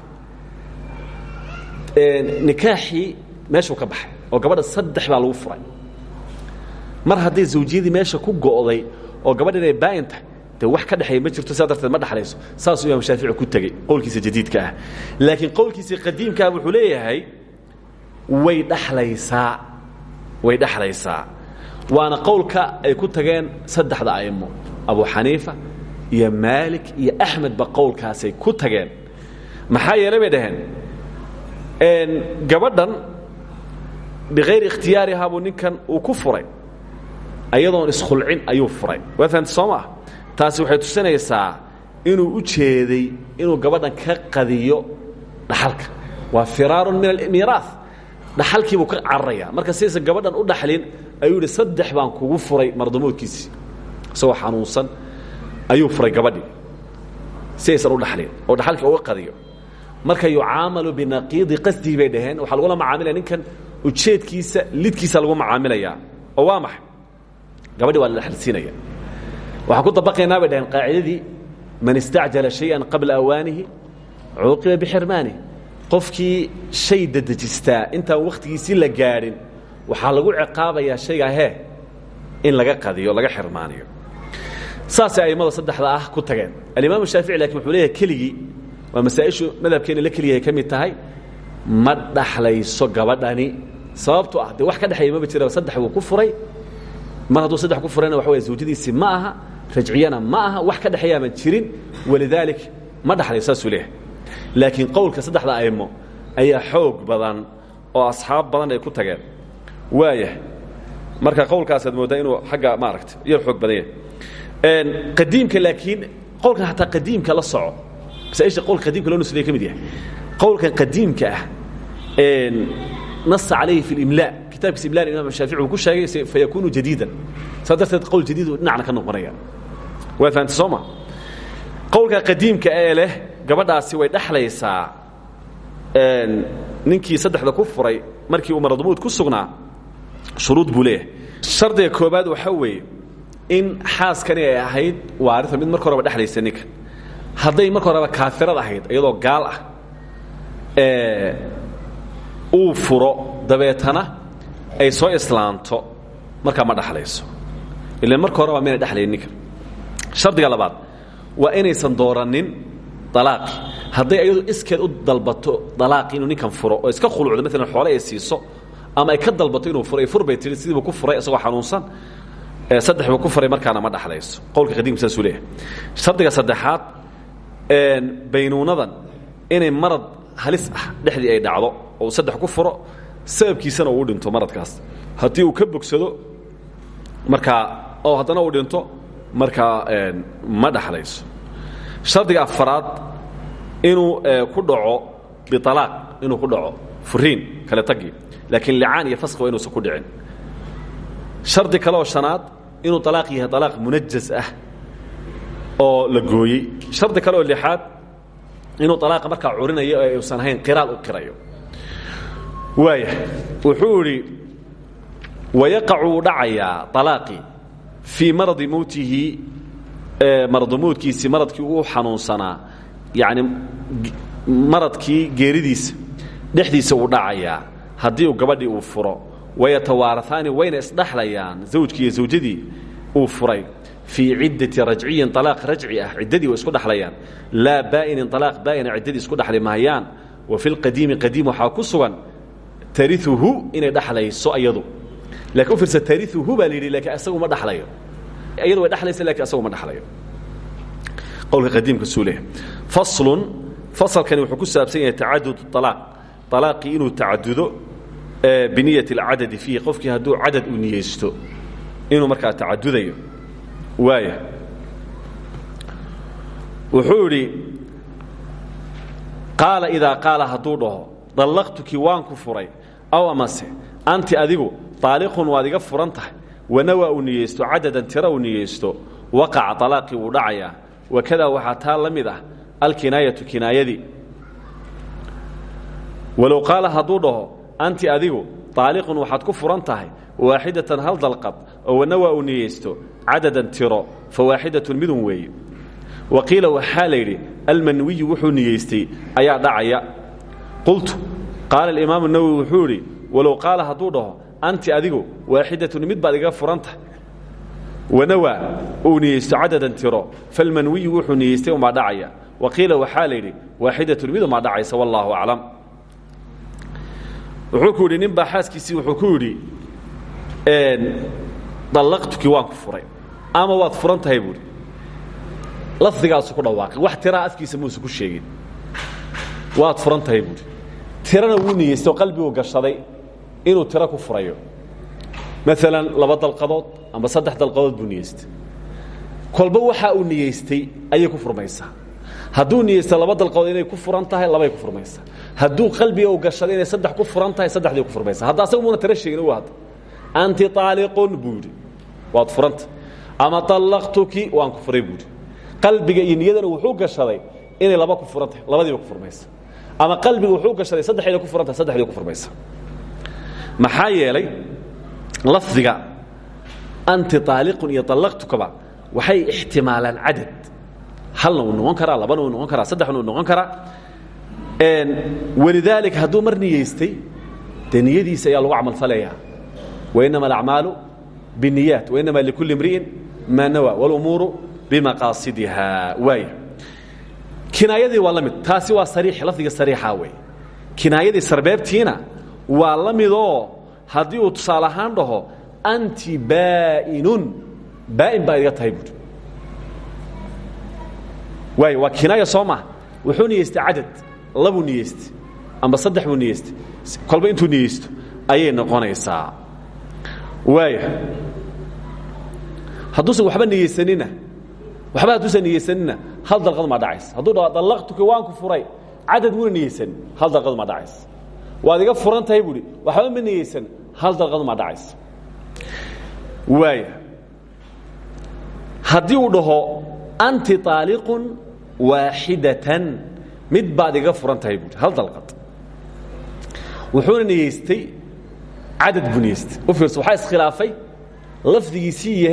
nikaaxii meeshuu ka baxay oo gabadha saddex baa lagu furay. Mar hadday zawjiyadii meesha ku go'day oo gabadha inay baayin tahay dee wax ka dhexeeya ma jirto darteed ma dhexlayso saasuu imaam shaafici ku tegey qowlkiisa jadiidka ah. Laakiin qowlkiisii qadiimkaah wuxuu leeyahay way dhexlaysaa way dhexlaysaa waana qowlka ay ku tageen saddexda a'immo abu xaniifa iyo maalik iyo axmedba qowlkaasay ku tageen. Maxaa yeelay bay gabadhan bikayri ikhtiyaarihaa buu ninkan uu ku furay ayadoon iskhulcin ayuu furay waa fahamta soo maa taasi waxay tusinaysaa inuu u jeeday inuu gabadhan ka qadiyo dhaxalka waa firaarun min almiiraah dhaxalkiibuu ka cararaya marka sidaysan gabadhan u dhaxlin ayuu yidhi saddex baan kugu furay mardamoodkiisii isagoo xanuunsan ayuu furay gabadhii si aysan u dhaxlin oo dhaxalkii uga qadiyo marka yucaamalu binaqiidi qasdihi bay dhaheen waxaa lagula macaamilaya ninkan ujeedkiisa lidkiisa lagu macaamilayaa oo waa maxay? Gabadhi waa la dhexalsiinaya waxaan ku dabaqaynaa bay dhaheen qaacidadii man istacjala shayئan qabla awaanihi cuuqiba bixirmaanihi qofkii shay dadejistaa intaan wakhtigiisii la gaadhin waxaa lagu ciqaabayaa shaygaa hee in laga qadiyo laga xirmaaniyo. Saasay a'immada saddexda ah ku tageen. Alimaam shaafici laakiin wuxuu leeyahay keligii waa masaaishu madhabkeena la keliyahay ka mid tahay ma dhaxlayso gabadhani. Sababto ah dee wax ka dhexeeya maba jira saddex buu ku furay. Mar hadduu saddex ku furayna waxa wey zawjadiisii ma aha rajciyana ma aha wax ka dhexeeyaaman jirin. Walidaalik ma dhaxlayo saasuu leeyahay. Laakiin qowlka saddexda aimo ayaa xoog badan oo asxaab badan ay ku tageen. Waaya marka qowlkaasaad mooddaa inuu agga maaragta yar xoog badan yahay. Qadiimka laakiin qowlkan hataa qadiimka la soco. Masaaisha qowlka qadiimka loo nusleeye ka mid yahay. Qowlkan qadiimka ah nasa calayhi fi اlimlaa kitaabkiisa imla imam shaafici uu ku sheegay fayakunu jadiidan. Saa darteed qowl jadiid dhinacna ka noqonaya. Waa fahamta soo ma? Qowlka qadiimka ee leh gabadhaasi way dhexlaysaa ninkii saddexda ku furay markii uu maradumuud ku sugnaa shuruud buu leeyahay. Shardiga koobaad waxaa weeye in xaaskani ay ahayd waarita mid marka horeba dhexlaysa ninkan hadday marka horeba kaafirad ahayd iyadoo gaal ah uu furo dabeetana ay soo islaanto markaa ma dhaxlayso. Ila marka horeba mayna dhexlayn ninkan shardiga labaad waa inaysan dooranin alaaqi hadday iyadu iskeed u dalbato alaaqi inuu ninkan furo oo iska khulucdo maalan xoole ay siiso ama ay ka dalbato inuu furo fur bay tihi sidiibu ku furay isagoo xanuunsan saddex buu ku furay markaana ma dhaxlayso. Qowlka qadiimka saasuu leeyahay. Shardiga saddexaad baynuunadan inay marad halis ah dhexdii ay dhacdo oo saddex ku furo sababkiisana uu dhinto maradkaas. Haddii uu ka bogsado markaa oo haddana uu dhinto markaa ma dhaxlayso. Shardiga afaraad inuu ku dhaco bialaaq inuu ku dhaco furiin kale tagii laakiin licaan iyo faski waa inuusan ku dhicin. Shardi kale oo shanaad inuu alaaq yahay alaaq munajas ah oo la gooyey. Shardi kale oo lixaad inuu alaaqa markaa curinayo ee uusan ahayn qiraal u qirayo waaya wuxuu idhi wayaqacu wuu dhacayaa maradi mowtihi maradumuudkiisii maradkii uu xanuunsanaa yani maradkii geeridiisa dhexdiisa uu dhacayaa haddii uu gabadhii uu furo. Wayatawaaraثaani wayna isdhaxlayaan zawjkii iyo uu furay fii ciddati rajciyin alaaq rajci ah ciddadii way isku dhexlayaan laa baa'inin alaaq baa'ina ciddadii isku dhexli mahayaan wa fi lqadiimi qadiim waxaa ku sugan tariuhu inay dhexlayso ayadu. Lakin u fiirsa tariuhu baa la yidhi laakiin isagu ma dhexlayo iyadu way dhexlaysa laakiin isagu ma dhexlayo qowlka qadiimka suu leeyahay faslun fasalkani wuxuu ku saabsan yahay tacadud alaaq alaaqii inuu tacadudo biniyat اlcadadi fiihi qofkii hadduu cadad uu niyeysto inuu markaa tacadudayo waaya wuxuu idhi qaala idaa qaala hadduu dhaho dallaqtuki waan ku furay aw amase anti adigu taaliqun waad iga furan tahay wanawaa uu niyeysto cadadan tira uu niyeysto waqaca taa la mid ah alkinaayatu kinaayadii. Walow dhaho anti adigu taaliqun waxaad ku furan tahay hal dalqad oo wanawaa uu cadadan tiro fa waaxidatun midun weeye. Wa qiila waxaa la yidhi almanwiyu wuxuu niyeystay ayaa dhacaya. Qultu qaala alimaamu nawowi wuxuu idhi walow qaala hadduu dhaho anti adigu waaxidatun mid baad iga furan tahay. Wanawaa uu niyeysto cadadan tiro falmanwiyu wuxuu niyeystay umaa dhacaya. Wa qiila waxaa la yidhi waaxidatun mid umaa dhacaysa wallaahu aclam. Wuxuu ku yidhi nin baa xaaskiisii wuxuu ku yidhi dallaqtukii waan ku furay ama waad furan tahay buuhi lafdigaasu ku dhawaaqay. Wax tiraa afkiisa muusa ku sheegin. Waad furan tahay buuhi tirana wuu niyeystay oo qalbiguu gashaday inuu tiro ku furayo. Maalan laba dalqadood amba saddex dalqadood buu niyeystay kolba waxa uu niyeystay ayay ku furmaysaa. Hadduu niyeysta laba dalqadood inay ku furan tahay labay ku furmaysaa. Hadduu qalbiga uu gashaday inay saddex ku furan tahay saddexday ku furmaysaa. Hadda asaga muuna tiro sheegin u hadda. Anti aaliqun buu yidhi. Waad furanta ama allaqtuki waan ku furay buuhi qalbiga iyo niyadana wuxuu gashaday inay laba ku furan tahay labadiiba ku furmaysa. Ama qalbiga wuxuu gashaday saddexayda ku furan tahay saddexdii ku furmaysa. Maxaa yeelay lafdiga anti aaliqun iyo allaqtukaba waxay ixtimaalaan cadad. Halna wuu noqon karaa labana wuu noqon karaa saddexna wuu noqon karaa. Walidaalika hadduu mar niyeystay dee ayaa lagu camalfalayaa. Wainama alacmaalu bniyaat wainama likulli imri'in maa nawa wاlumuuru bimaqaasidiha. Waaya kinaayadii waa la mid. Taasi waa sariix lafdiga sariixa wey kinaayadii sarbeebtiina waa la midoo haddii uu tusaale ahaan dhaho anti baa'inun baa'in baa iga tahay buuri waay waa kinaaya soo maa wuxuu niyeystay cadad labuu niyeystay amba saddex buu niyeystay kolba intuu niyeysto ayay noqonaysaa. Waaya hadduusan waxba niyeysanina waxba hadduusan niyeysanina hal dalqad maa dhacaysa. Hadduu dhaho dallaqtuki waan ku furay cadad muuna niyeysanin hal dalqad maa dhacaysa. Waad iga furan tahay buuhi waxba ma niyeysan hal dalqad maa dhacaysa. Waaya haddii uu dhaho anti aaliqun waaxidatan mid baad iga furan tahay buuhi hal dalqad wuxuuna niyeystay cadad buu niyeystay. U fiirso waxaa iskhilaafay lafdigiisii iyo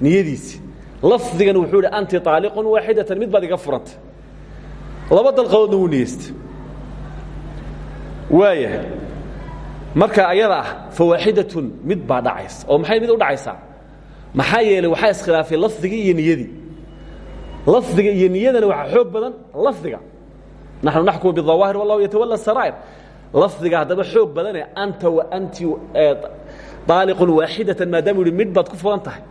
hee niyadiisii lafdigan wuxuu idhi anti aaliqun waaxidatan mid baad iga furantay laba dalqadoodna wuu niyeystay waaya marka ayada ah fawaaxidatun mid baa dhacaysa oo maxay mid u dhacaysaa? Maxaa yeelay waxaa iskhilaafay lafdigii iyo niyadii lafdiga iyo niyadana waxaa xoog badan lafdiga. Naxnu naxkumu bidawaahir wallahu yatawala saraa'ir. Lafdiga haddaba xoog badanee anta wa anti aaliqun waaxidatan maadaamuu yihi midh baad ku furan tahay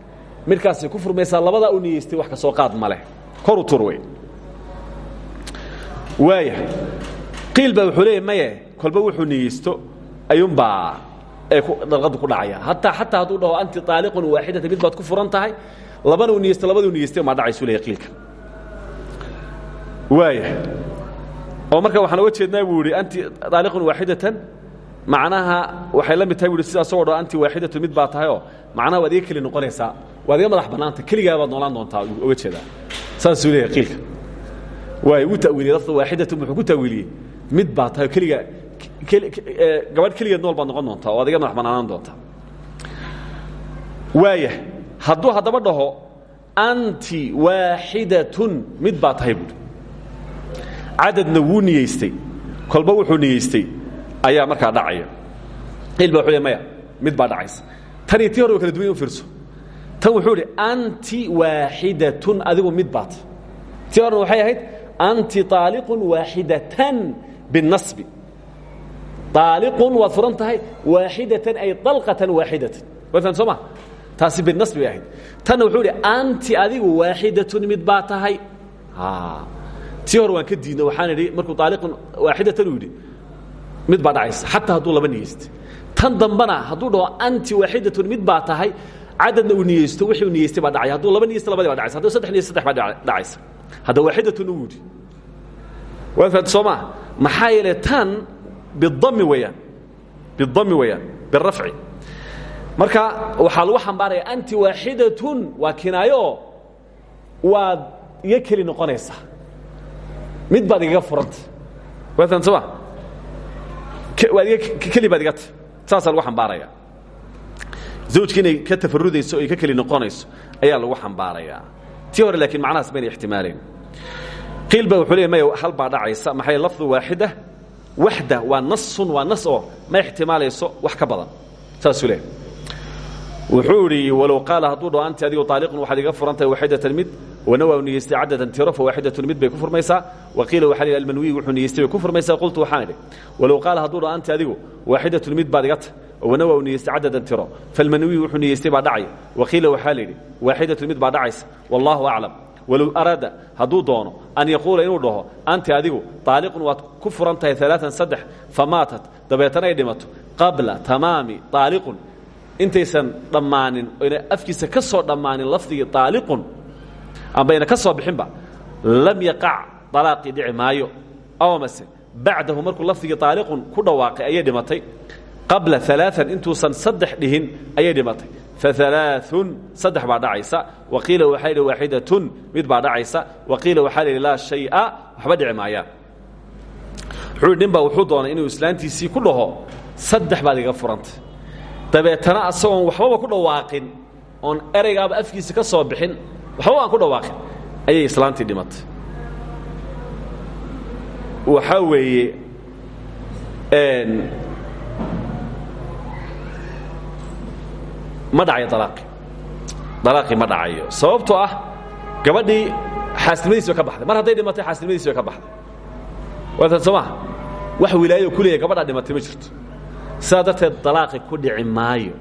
midhkaasay ku furmaysaa labadaa u niyeystay wax ka soo qaad ma leh. Koru tur wey waaya qiil baa wuxuu leeya maye kolba wuxuu niyeysto. Ayuunbaa ee dalqadu ku dhacaya. Hataa xataa hadduu dhaho anti aaliqun waaxidatan mid baad ku furan tahay. Labana uu niyeysto labaduu niyeystay maa dhacaysu leeya qiilka. Waaya oo marka waxaan oga jeednaa buu yidhi anti aaliqun waaxidatan. Macnaha waxay la mid tahay bu i sida asagoo dho anti waaxidatu mid baa tahayoo macnaha waad iga keli noqonaysaa waad iga madax bannaanta keligaa baad noolaan doontaa oga jeedaa. Saasuu leeyahay qiilka waay wuu ta'wiiliyey lafda waaxidatun wuxuu ku ta'wiiliyey? Mid baa tahay keligaa gabadh keligeed nool baad noqon doontaa oo ad iga madax bannaanaan doontaa. Waaya hadduu haddaba dhaho anti waaxidatun mid baa tahay buui cadadna wuu niyeystay kolba wuxuu niyeystay ayaa markaa dhacaya. Qiil ba wuxuu le maya mid baa dhacaysa. Tan iyo tii hore wa kala duwan u fiirso tan wuxuu idhi anti waaxidatun adigu mid baa tahay tii horena waxay ahayd anti aaliqun waaxidatan biاnasbi aaliqun waad furan tahay waaxidatan ay dalqatan waaxidatan waan soo ma? Taasi binasbi bay ahayd. Tanna wuxuu idhi anti adigu waaxidatun mid baa tahay. Tii hore waan ka diidna waxaan idhi markuu aaliqun waaxidatan uu yidhi mid baa dhacaysa xataa hadduu laba niyeysta tan dambana hadduu dhaho anti waaxidatun mid baa tahay cadadna uu niyeysto wixii uu niyeystay baa dhacay hadduu laba niyeysto labadii baa dhacaysa hadduu saddex niyeysto saddex baa dhacaysa hadda waaxidatun uu yidhi waad fahamta soo maa maxaa yeelay tan bidami weeyaan bidami weeyaan birafci marka waxaa lagu xambaaraya anti waaxidatun waa kinaayo oo waad iga keli noqonaysaa mid baad igaga furanta waad fahamta soo ma waad iga keli baad iga ta saasaa lagu xambaaraya zawjki inay ka tafarudayso o ay ka keli noqonayso ayaa lagu xambaarayaa tii hore laakiin macnahaas bayna ixtimaalayn qiil ba wuxuu leey maya hal baa dhacaysa maxay lafdu waaxida? Waxda waa nasun waa nas oo ma ixtimaalayso wax ka badan. Saasuu leehay wuxuu idhi walow qaala hadduu dhaho anti adigu aaliqun waxaad iga furan tahay waaxidatan mid wanawaa niyeystay cadatan tiro fa waaxidatun mid bay ku furmaysaa. Waqiila waxaa lihi almanwiy wuxuu niyeystay bay ku furmaysaa qultu waxaan idhi walow qaala hadduu dhaho anti adigu waaxidatun mid baad iga tahay wanawaa niyeystay cadadan tiro. Falmanwiy wuxuu niyeystay baa dhacaya. Waqiila waxaa layidhi waaxidatun mid baa dhacaysa wallaahu aclam. Walow araada hadduu doono an yaquula inuu dhaho anti adigu aaliqun waad ku furan tahay alaaan saddex lafdigii aaliqun ambayna ka bixinba lam yaqac alaaqii dhici maayo awmase bacdahu markuu lafdigii aaliqun ku dhawaaqay ayay dhimatay qabla alaaan intuusan saddex dhihin ayay dhimatay faalaaun saddex baa dhacaysa waqiila waxaa yidhi waaxidatun mid baa dhacaysa waqiila waxaa layidhi laa shaya waxba dhici maayaan wuxuu yidhi nin baa wuxuu doonay inuu islaantiisii ku dhaho saddex baad iga furantay dabeetana asagoon waxbaba ku dhawaaqin oon ereygaaba afkiisa ka soo bixin waxbaba aan ku dhawaaqin ayay islaantii dhimatay. Waxaa weeye ma dhacayo alaaqi alaaqii ma dhacayo. Sababtoo ah gabadhii xaasnimadiisi bay ka baxday. Mar hadday dhimatay xaasnimadiisi bay ka baxday. Waatan soo maha wax wilaayo ku leeyahy gabadhaa dhimatay ma jirto. Sidaa darteed dalaaqi ku dhici maayo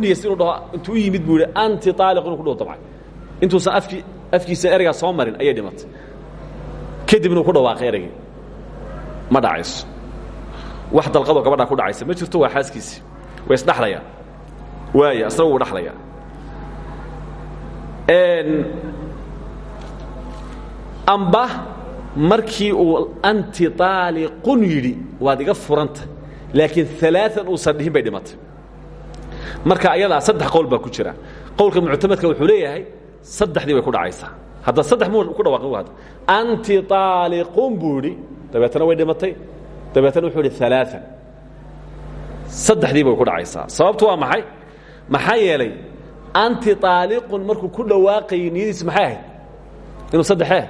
niyeystay inuu dhaho intuu yimid buu anti aaliq inuu ku dhaho dabcan. Intuusan afkii afkiisa ereygaa soo marin ayay dhimatay. Kadib ku dhawaaqay ereygii ma dhacayso. Wax dalqadoo gabadhaa ku dhacaysa. Ma jirto waa xaaskiisii. Way isdhaxlayaan waaya asnagu wuu dhaxlayaa. Amba markii uu anti aaliqun yidhi waad iga furanta laakiin alaaan uusan dhihin bay dhimatay marka ayadaa saddex qowl baa ku jira. Qowlka muctamadka wuxuu leeyahay saddexdii bay ku dhacaysaa. Hadda saddex mu ku dhawaaqin hadda. Anti aaliqun buu yidhi dabeetana way dhimatay. Dabeetana wuxuu idhi alaaan saddexdii bay ku dhacaysaa. Sababtu waa maxay? Maxaa yeelay anti aaliqun markuu ku dhawaaqayay niyadiis maxay ahayd? Inuu saddexee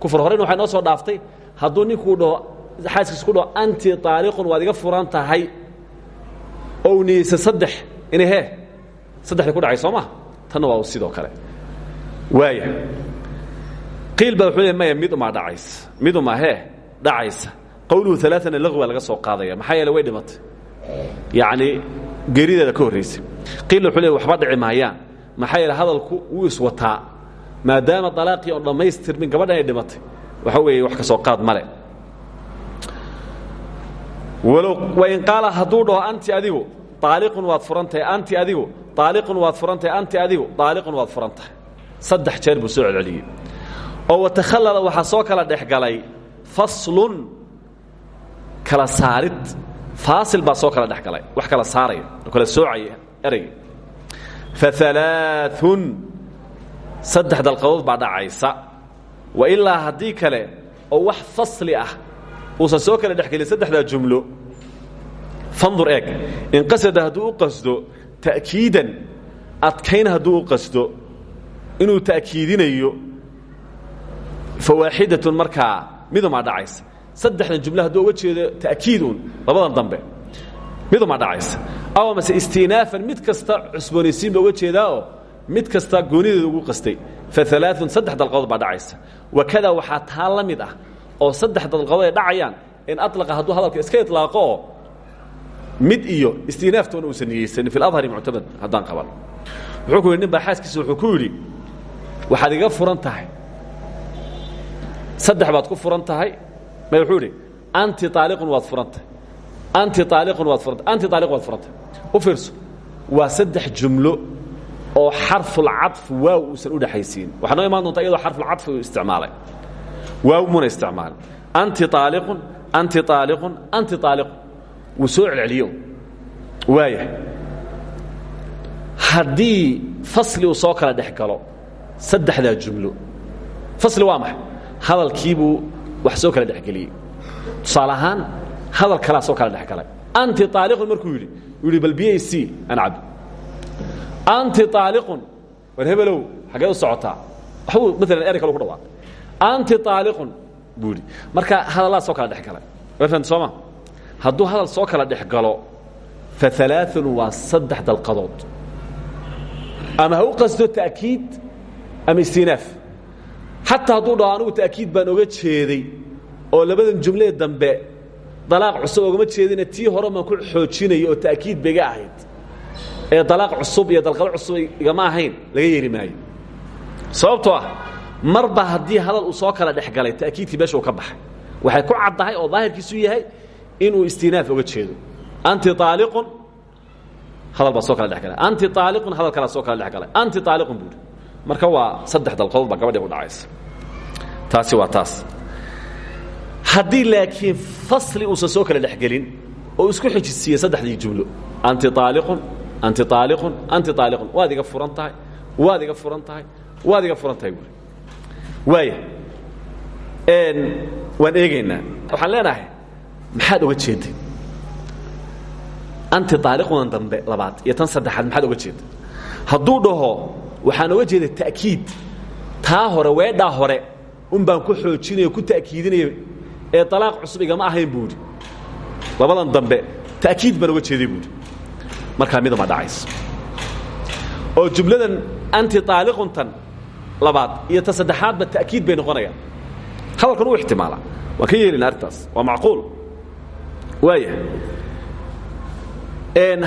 kufur horeyna waxay noo soo dhaaftay. Hadduu ninkuu dhaho xaaskiis ku dhaho anti aaliqun waad iga furan tahay. Oo uu niyeysa saddex inay hee saddexdii ku dhacay soo ma tanna waa sidoo kale. Waaya qiil baa wuxuu le maya mid umaa dhacaysa. Mid umaa hee dhacaysa. Qowluhu alaaana lagwi baa laga soo qaadaya. Maxaa yeele way dhimatay. Yacni geerideeda ka horraysay qiilna wuxuu le waxba dhici maayaan. Maxaa yeele hadalku wuu iswataa maadaama dalaaqii oon dhammaystirmin gabadhan ay dhimatay. Waxa weeye wax ka soo qaad male wain qaala hadduu dhaho anti adigu aaliqun waad furan tahay anti adigu aaliqun waad furan tahay anti adigu aaliqun waad furan tahay saddex jeer buu soo celceliyey oo watakhallada waxaa soo kala dhex galay faslun kala saarid faasil baa soo kala dhex galay wax kala saaraya oo kala soocaya ereyga faalaaun saddex dalqadood baa dhacaysa wa ilaa haddii kale oo wax fasli ah uusan soo kala dhexgelin saddexdaa jumlo fandur eeg. In qasada hadduu u qasdo ta'kiidan adkayn hadduu u qasdo inuu ta'kiidinayo fawaaxidatun markaa midumaa dhacaysa. Saddexdan jumle hadduu uga jeedo ta'kiidun labadan dambe midumaa dhacaysa. Aw mase istiinaafan mid kasta cusboonaysiin ba uga jeedaao mid kasta goonideeda ugu qastay. Fa alaaun saddex dalqadood baa dhacaysa. Wakada waxaa taa la mid ah oo saddex dalqadood ay dhacayaan in alaqa hadduu hadalka iska ilaaqo oo mid iyo istiinaaftoona uusan niyeysanin fi adhari muctamad haddaan qaban wuxuu ku yidhi nin baa xaaskiisa wuxuu ku yidhi waxaad iga furan tahay. Saddex baad ku furan tahay may wuxuu idhi anti aaliqun waad furan tahay anti aaliqun waad furan tahay anti aaliqun waad furan tahay. U fiirso waa saddex jumlo oo xarfulcadf waaw uusan u dhexaysiin waxaa noo imaan doontaa iyadoo xarfulcadfi uu isticmaalay. Waaw muna isticmaalin. Anti aaliqun anti aaliqun anti aaliqun wuu soo celceliyo. Waaya haddii fasli uu soo kala dhex galo saddexdaa jumlo. Fasli waa maxay? Hadalkiibuu wax soo kala dhexgeliyey tusaale ahaan hadal kalaa soo kala dhexgalay anti aaliqun markuu yidhi uu yidhi bal biya c aan cabbi anti aaliqun war hebelow xaggee u socotaa. Waxbuu maalan eri kalu ku dhawaaqay anti aaliqun buu yidhi marka hadallaa soo kala dhex galay. Waa fahamta sooma hadduu hadal soo kala dhex galo fa alaaun waa saddex dalqadood. Ama ha u qasdo ta'kiid ama istinaaf. Xataa hadduu dhaho anugu ta'kiid baan oga jeeday oo labadan jumlee dambe dalaaq cusub ogama jeedina tii hore baan ku xoojinayo oo ta'kiid bay iga ahayd. Ee dalaaq cusub iyo dalqado cusub igama ahayn laga yeeli maayo. Sababtoo ah marba haddii hadal uu soo kala dhex galay ta'kiidkii meesha uu ka baxay. Waxay ku caddahay oo daahirkiisu yahay inuu istinaaf oga jeedo. Anti aaliqun hadal baa soo kala dhex galay. Anti aaliqun hadal kalaa soo kala dhex galay. Anti aaliqun buuri marka waa saddex dalqadood baa gabadhii u dhacaysa. Taasi waa taas. Haddii laakiin fasli uusan soo kala dhexgelin oo isku xijisiiye saddexdii jumlo anti aaliqun anti aaliqun anti aaliqun waad iga furan tahay waad iga furan tahay waad iga furan tahay buuri waaya waan eegaynaa. Waxaan leenahay maxaad oga jeeday anti aaliqudan dambe labaad iyo tan saddexaad maxaad oga jeeday hadduu dhaho waxaan oga jeeday ta'kiid. Taa hore weedhaa hore un baan ku xoojinayo ku ta'kiidinayo ee alaaq cusub igama ahayn buuhi labadan dambe ta'kiid baan oga jeeday buuhi markaa midama dhacayso oo jumladan anti aaliquntan labaad iyo ta saddexaadba ta'kiid bay noqonayaan. Hadalkan u ixtimaala waan ka yeelina arrintaas. Waa macquul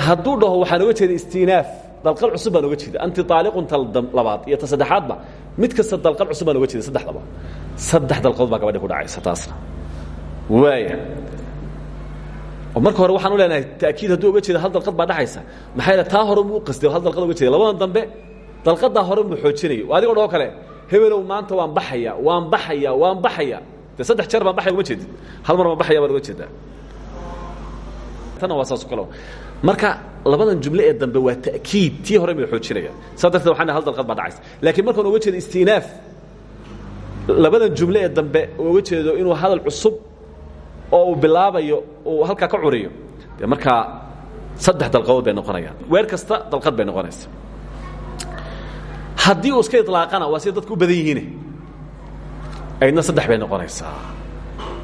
hadduu dhaho waxaan oga jeeda istinaaf dalqal cusub baan oga jeeda anti aaliqun ta labaad iyo ta saddexaadba mid kasta dalqal cusub baan oga jeeda saddexdaba saddex dalqadood baa gabadhi ku dhacaysa taasna waaya marka hore waxaan u leenahay ta'kiid hadduu oga jeeda hal dalqad baa dhacaysa. Maxaa yaele taa hore muu qasday hal dalqad oga jeeda labadan dambe dalqadaa hore muu xoojinayo adigoo dhoo kale hebelow maanta waan baxaya waan baxaya waan baxaya. De saddex jeer baan baxaya uma jeedid hal mar baan baxaya baan oga jeedaa tanna waa saas kale. Marka labadan jumle ee dambe waa ta'kiid tii hore bay xoojinayaan. Saa darteed waxaan hal dalqad baa dhacaysa. Laakiin markaan oga jeedo istinaaf labadan jumle ee dambe oga jeedo inuu hadal cusub oo uu bilaabayo uu halkaa ka curiyo dee markaa saddex dalqadood bay noqonayaan. Weer kasta dalqad bay noqonaysa. Haddii uu iska ilaaqana waa sida dadku u badan yihiine. Aydna saddex bay noqonaysaa.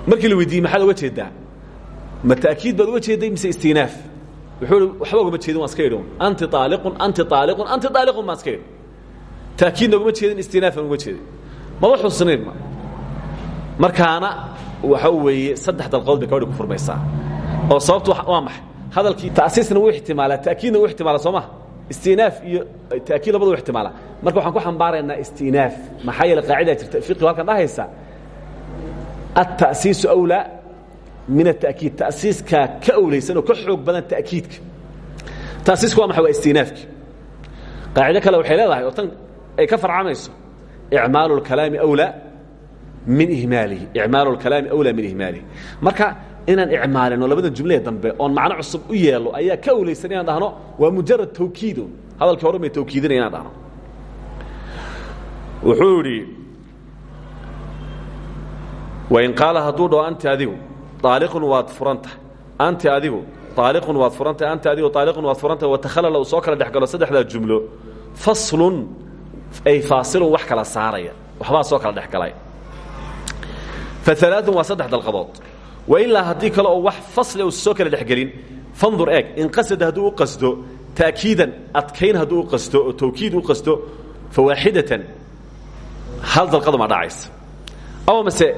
Markii la weydiiyey maxaad oga jeedaa ma taakiid baad uga jeeday mise istiinaaf wuxuu waxba ugama jeedin waa iska yidhi anti aaliqun anti aaliqun anti aaliqun baan iska yidhi taakiidna ugama jeedin istiinaafan uga jeedin maba xusnayn markaana waxa weeye saddex dalqadood bay gabadhi ku furmaysaa oo sababtu waa maxay hadalkii taasiisna wuu ixtimaala taakiidna wuu ixtimaala soo maha istiinaaf iyo taakiid labada u ixtimaala marka waxaan ku xambaaraynaa istiinaaf maxaa yeele qaacidaa jirta fiqigu halkan dhahaysa altasiisu awlaa min atakiid tasiiskaa ka owleysan oo ka xoog badan takiidka. Tasiisku waa maa waa istinaafki. Qaacido kale waxay leedahay oo tan ay ka farcamayso imaalu اkalaami wlaa min ihmaalihi. Imaalu اkalaami awlaa min ihmaalihi. Marka inaan icmaalinno labada jumlee dambe oon macno cusub u yeelo ayaa ka owleysan inaan dhahno waa mujarad tawkiido hadalkii hore may tawkiidina inaan dhahno. Wuxuu idhi wain qaala hadduu dhoo anta adigu aaliqun waad furan tahay anti adigu aaliqun waad furan tahay anti adigu aaliqun waad furan tahay watakhalala uu soo kala dhex galo saddexdaa jumlo faslun ay faasilun wax kala saaraya waxbaa soo kala dhex galay. Faalaatun waa saddex dalqadood. Wa ilaa haddii kale oo wax fasli uusa soo kala dhexgelin fandur eeg in qasada hadduu u qasdo ta'kiidan adkayn hadduu u qasto oo tawkiid u qasto fa waaxidatan hal dalqadu ma dhacaysa. Aw mase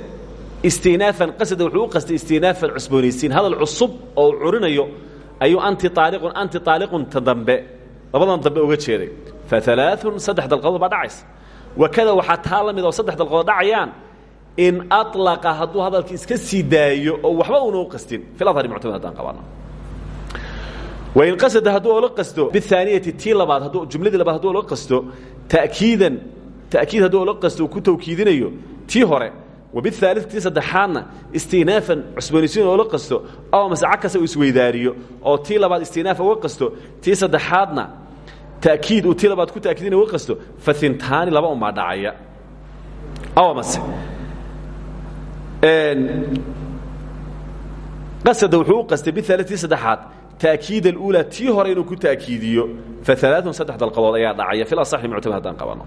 istinaafan qasada wuxuu u qastay istinaafan cusboonaysiin. Hadal cusub oo uu curinayo ayuu anti aaliqun anti aaliqun ta dambe labadan dambe uga jeeday. Fa alaaun saddex dalqadood baa dhacaysa. Wakada waxaa taa la mid oo saddex dalqadood dhacayaan in alaqa hadduu hadalka iska sii daayo oo waxba una u qastin. Iladhari muctamad haddaan qabano wain qasada hadduu ola qasto biaaniyati tii labaad hadduu jumladii labaad hadduu ola qasto takiidan ta'kiid hadduu ola qasto uu ku tawkiidinayo tii hore wabiaali tii saddexaadna istinaafan cusboonaysiin oo la qasto aw masac kasta uu isweydaariyo oo tii labaad istinaaf uga qasto tii saddexaadna takiid uu tii labaad ku takiidin uga qasto faintaani laba unbaa dhacaya. Mase qasada wuxuu u qastay biaalitii saddexaad taakiid aluulaa tii hore inuu ku taakiidiyo faalaatun saddex dalqadood ayaa dhacaya filasaxi muctamad haddaan qabano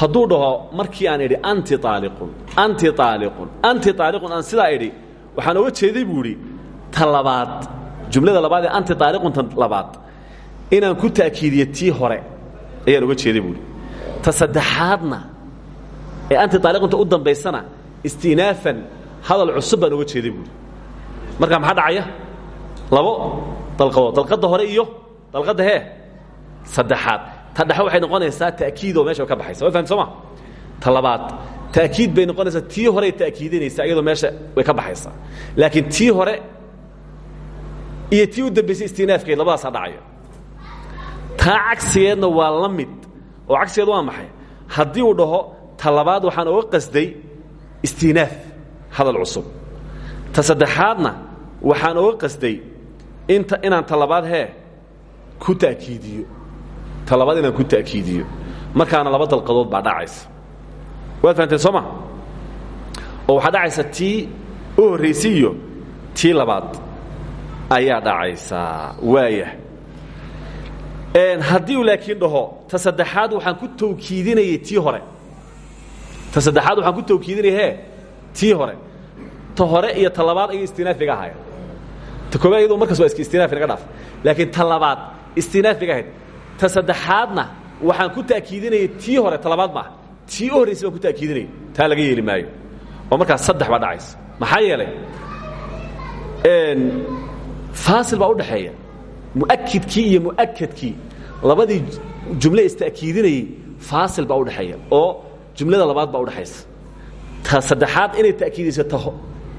hadduu dhaho markii aan idhi anti aaliqun anti aaliqun anti aaliqun aan sidaa idhi waxaan oga jeeday buu idhi ta labaad jumlada labaad ee anti aaliqun ta labaad inaan ku taakiidiyo tii hore ayaan oga jeeday buuhi ta saddexaadna ee anti aaliqunta u dambaysana istinaafan hadal cusub baan oga jeeday buuhi markaa maxaa dhacaya? Labo dalqadood dalqadda hore iyo dalqadda hee saddexaad ta dhexe waxay noqonaysaa ta'kiidoo meesha ka baxaysa. Wa fahamti soo ma? Ta labaad ta'kiid bay noqonaysaa tii horey ta'kiidinaysaa iyadoo meesha way ka baxaysaa. Laakiin tii hore iyo tii u dambaysay istinaafkeed labadaasaa dhacaya taa cagsigeedna waa la mid oo cagsigeed waa maxay? Haddii uu dhaho ta labaad waxaan oga qasday istinaaf hadal cusub. Ta saddexaadna waxaan oga qasday inta inaan talabaad hee ku ta'kiidiyo talabaad inaan ku ta'kiidiyo. Markaana laba dalqadood baa dhacaysa. Waad fahamteen soo ma? Oo waxaa dhacaysa tii u horraysay iyo tii labaad ayaa dhacaysaa waaya haddii uu laakiin dhaho ta saddexaad waxaan ku tawkiidinayay tii hore. Ta saddexaad waxaan ku tawkiidinaya hee tii hore. Ta hore iyo ta labaad ayay istinaafiga ahaayeen ta koobaad iyadu markas waa iska istinaafi naga dhaaf. Laakiin ta labaad istinaafiga ahayd ta saddexaadna waxaan ku ta'kiidinayay tii hore ta labaad maaha tii u horraysay baan ku ta'kiidinayay. Taa laga yeeli maayo. Oo markaas saddex baa dhacaysa. Maxaa yeelay? Faasil baa u dhaxeeya. Mu'akidkii iyo mu'akadkii labadii jumle ista'kiidinayey faasil baa u dhexeeya oo jumlada labaad baa udhexaysa ta saddexaad inay ta'kiidayso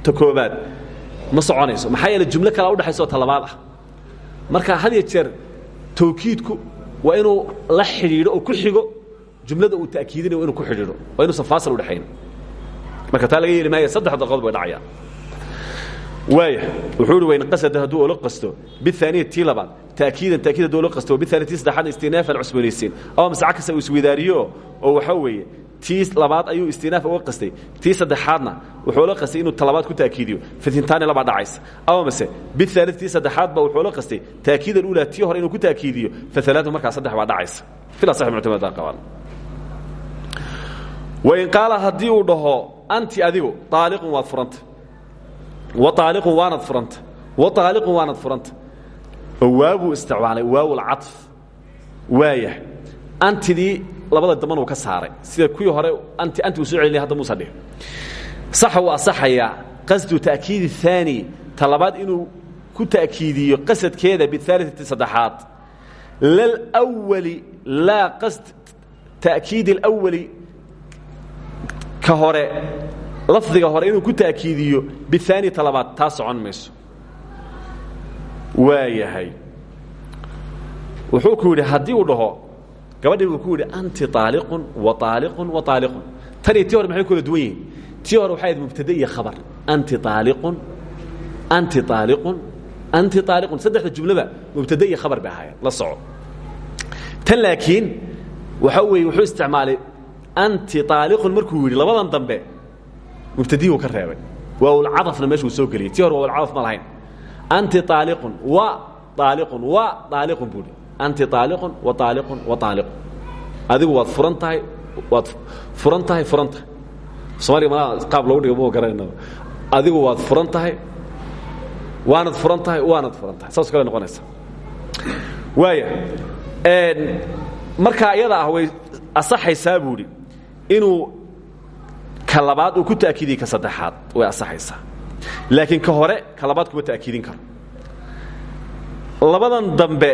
ta koobaad ma soconayso. Maxaa yeele jumlo kalea udhexaysa oo ta labaad ah. Marka had iyo jeer tawkiidku waa inuu la xidhiidho oo ku xigo jumlada uu ta'kiidinayo inuu ku xidhiidho waa inuusan faasil udhexayn marka taa laga yeeli maaya saddex dalqood bay dhacayaan waaya wuxuu ihi wayn qasada hadduu ola qasto biaaniya tii labaad taakiidan taakiid hadduu ola qasto biaaniya tii saddexaadna istinaafan cusboonaysiin ama masca kasta uu isweydaariyo oo waxaa weeye tii labaad ayuu istinaaf uga qastay tii saddexaadna wuxuu la qastay inuu talabaad ku taakiidiyo fatintaani labaa dhacaysa ama mase biaali tii saddexaad ba wuxuu la qastay taakiidan ulaa tii hore inuu ku taakiidiyo faalaatu markaa saddex baa dhacaysa ilasax muctamadaan qabaan wain qaala haddii uu dhaho anti adigu aaliqun waad furanta wa aaliqun waanad furanta wa aaliqun waanad furanta oo waaguu isticmaalay waawulcaf waayah antidii labada dambanuu ka saaray. Sida kuwii hore anti uu soo celina hadda musa dhihin saxa uu asaxayaa qasdu ta'kiidi aani ta inuu ku ta'kiidiyo qasadkeeda biaaliati saddexaad. Lalwali laa qasd ta'kiidi alawali ka hore lafdiga hore inuu ku ta'kiidiyo biaani ta labaad taa socon waa yahay. Wuxuu ku yidhi haddii uu dhaho gabadhii buu ku yidhi anti aaliqun wa aaliqun wa aaliqun tan iyo tii hore maxay kala duwan yihiin? Tii hore waxay ahayd mubtade iyo khabar. Anti aaliqun anti aaliqun anti aaliqun saddexda jumlaba mubtade iyo khabar bay ahaayeen. La soco. Tan laakiin waxa weeye wuxuu isticmaalay anti aaliqun markuu yidhi labadan dambe mubtadihii uu ka reebay. Waawlcadafna meeshuu soo geliyey tii hore waawlcadaf ma lahayn anti aaliqun wa aaliqun wa aaliqun buuhi anti aaliqun wa aaliqun wa aaliqun adigu waad furan tahay waad furan tahay furan tahay soomaaliga malaa qaab lagu dhigo ma garanayna adigu waad furan tahay waanad furan tahay waanad furan tahay saas kale noqonaysa. Waaya markaa iyada ah way asaxaysaa buu idhi inuu ka labaad uu ku ta'kiidiye ka saddexaad way asaxaysaa laakiin ka hore ka labaad kuma ta'kiidin karo. Labadan dambe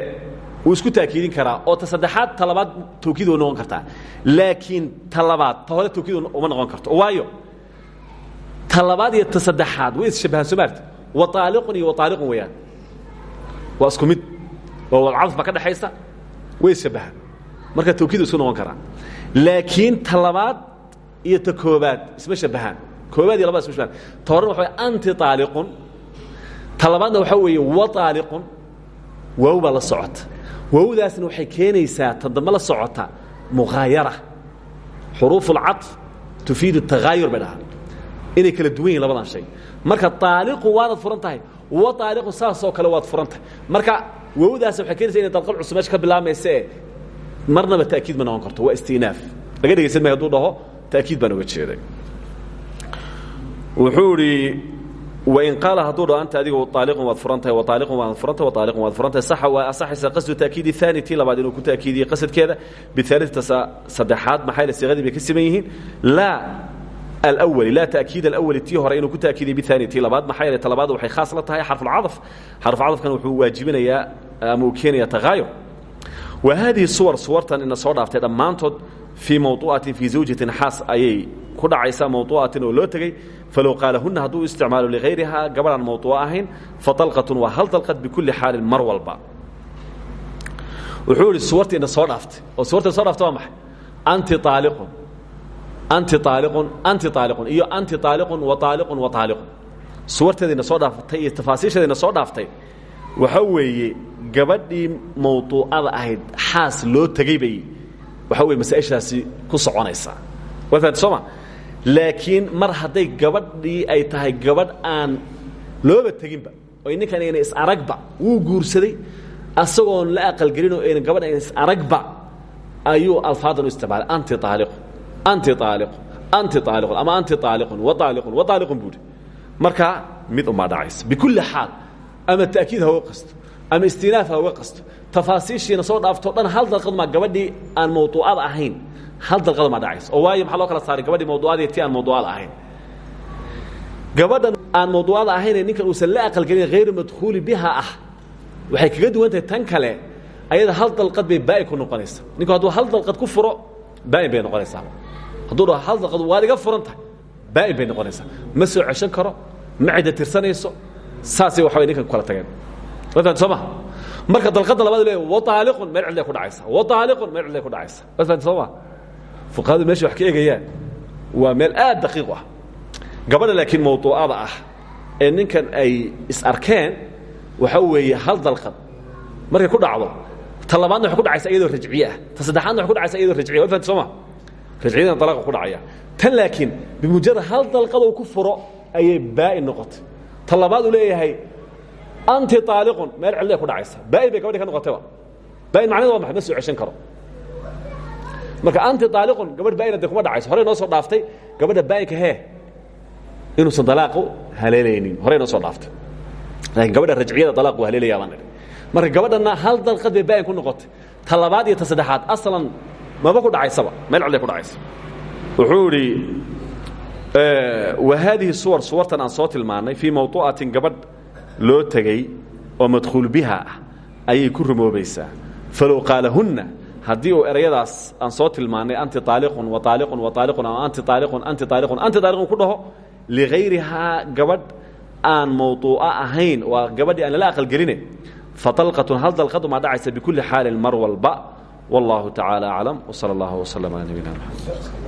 wuu isku ta'kiidin karaa oo ta saddexaad ta labaad tawkiid way noqon kartaa. Laakiin ta labaad ta hore tawkiid uma noqon karto. Waayo ta labaad iyo ta saddexaad way isshabbahaan soo maarta waaliqun iyo waaliqun weyaan waa isku mid. Waa wadcadaf baa ka dhexaysa way isshabbahaan marka tawkiid isku noqon karaa laakiin ta labaad iyo ta koobaad isma shabbahaan koobaad iyo labad isma shabahaan ta horena waxa way anti aaliqun ta labaadna waxaa weeye waaaliqun waaw baa la socota waawdaasna waxay keenaysaa ta dambe la socota muhaayara xuruuf اlcaطf tufiid الtaghaayur bay dhahaa inay kala duwan yihin labadan shay marka aaliqu waanaad furan tahay wa aaliqu saasoo kale waad furan tahay marka waawdaas waxay keenaysa inay dalqal cusub meesha ka bilaamaysae marnaba ta'kiid ma noqon karto waa istinaaf laga dhegaysan maya haduu dhaho ta'kiid baan uga jeeday wuxuu idhi wain qaala hadduu dhaho anta adigu aaliqun waad furan tahay waaliqun waad furan tahay waaliqun waad furan tahay saxa waa asaxaysa qasdu ta'kiidi aani tii labaad inuu ku ta'kiidiye qasadkeeda biaalita saddexaad maxay siiqadii bay ka siman yihiin? Laa alawali laa ta'kiid alawali tii hore inuu ku ta'kiidiye biaani tii labaad maxaa yeele ta labaad waxay khaas la tahay xarfulcadaf xarfulcadafkana wuxuu waajibinayaa ama uu keenaya taghaayur. Wa haadihi suwar suwartan ina soo dhaaftay dhammaantood fii mawuu'atin fii zawjatin xaas ayay ku dhacaysaa mawuu'atin oo loo tegey falow qaalahunna hadduu isticmaalo ligayrihaa gabadhaan mawduuco ahayn faطalqatun waa hal dalqad bikulli xaalin mar walba wuxuu idhi suwartii ina soo dhaaftay oo suwarta soo dhaftay waa maxay anti aaliqun anti aaliqun anti aaliqun iyo anti aaliqun wa aaliqun wa aaliqun suwarteeda ina soo dhaaftay iyo tafaasiisheeda ina soo dhaaftay waxa weeye gabadhii mawduucada ahayd xaas loo tegey bay waxa weye masaa'ishaasi ku soconaysaa waa fahamta soo ma laakiin mar hadday gabadhii ay tahay gabadh aan looba teginba oy ninkan ayna is-aragba wuu guursaday asagoon la aqalgelinoo ayna gabadh ayna is-aragba ayuu alfaadan u isticmaalay. Anti aaliqun anti aaliqun anti aaliqun ama anti aaliqun wa aaliqun wa aaliqun buuhi markaa mid umaa dhacaysa bikulli xaal ama ta'kiid ha uga qasto ama istinaaf ha uga qasto tafaasiishiina soo dhaaftoo dhan hal dalqad maa gabadhii aan mawduucada ahayn hal dalqada maa dhacaysa oo waayo maxaa loo kala saaray gabadhii mawduucadii ti aan mawduucada ahayn. Gabadhan aan mawduucada ahaynee ninkan uusan la aqalgelin hayru madkhuuli biha ah waxay kaga duwan tahay tan kale ayada hal dalqad bay baa'i ku noqonaysa ninku hadduu hal dalqad ku furo baa'in bay noqonaysaa. Hadduu dhaho hal dalqad waad iga furan tahay baa'in bay noqonaysaa. Ma soo ceshan karo ma cidda tirsanayso saasay waxa way ninkan ku kala tageen. Soo maha marka dalqadda labaad le waaliqun meel cidlay ku dhacaysa. Waaliqun meel cidlay ku dhacaysa. Soo ma fuqahadu meesha wax ka eegayaan. Waa meel aad daqiiq ah. Gabadha laakiin mawduucada ah ee ninkan ay is arkeen waxa weeye hal dalqad. Markay ku dhacdo ta labaadna waxay ku dhacaysa iyadoo rajciye ah. Ta saddexaadna waxay ku dhacaysa iyadoo rajciya. Wa fahanta soo ma? Rajciyadana dalaqa ku dhacaya. Tan laakiin bimujarad hal dalqadoo ku furo ayay baa'in noqotay. Ta labaad uu leeyahay anti aaliqun meel cidlay ku dhacaysa. Baa'in bay gabadhi ka noqotayba baa'in macnaheed waa maxay? Ma soo ceshan karo marka anti aaliqun gabadh baa'ina de kuma dhacayso. Horey noo soo dhaaftay gabadha baa'inka hee. Inuusan dalaaqu haleelaynin. Horey noo soo dhaaftay. Laakiin gabadha rajciyada dalaaq waa haleelaya baan idhi. Marka gabadhanna hal dalqad bay baa'in ku noqotay. Ta labaad iyo ta saddexaad asalan maba ku dhacaysaba. Meel cidlay ku dhacaysa. Wuxuu idhi wa haadihi suwar suwartan aan soo tilmaannay fii mawduucatin gabadh loo tegey oo madkhuul biha ah ayay ku rumoobaysaa falow qaalahunna haddii uu erayadaas aan soo tilmaannay anti aaliqun wa aaliqun wa aaliqun ama anti aaliqun anti aaliqun anti aaliqun ku dhaho ligayrihaa gabadh aan mawduuco ahayn waa gabadhii aan lala aqalgeline faطalqatun hal dalqadu maa dhacaysa bikulli xaalin mar walba. Wallahu tacaala aclam wsala allah wslm ala nabiyina mxamed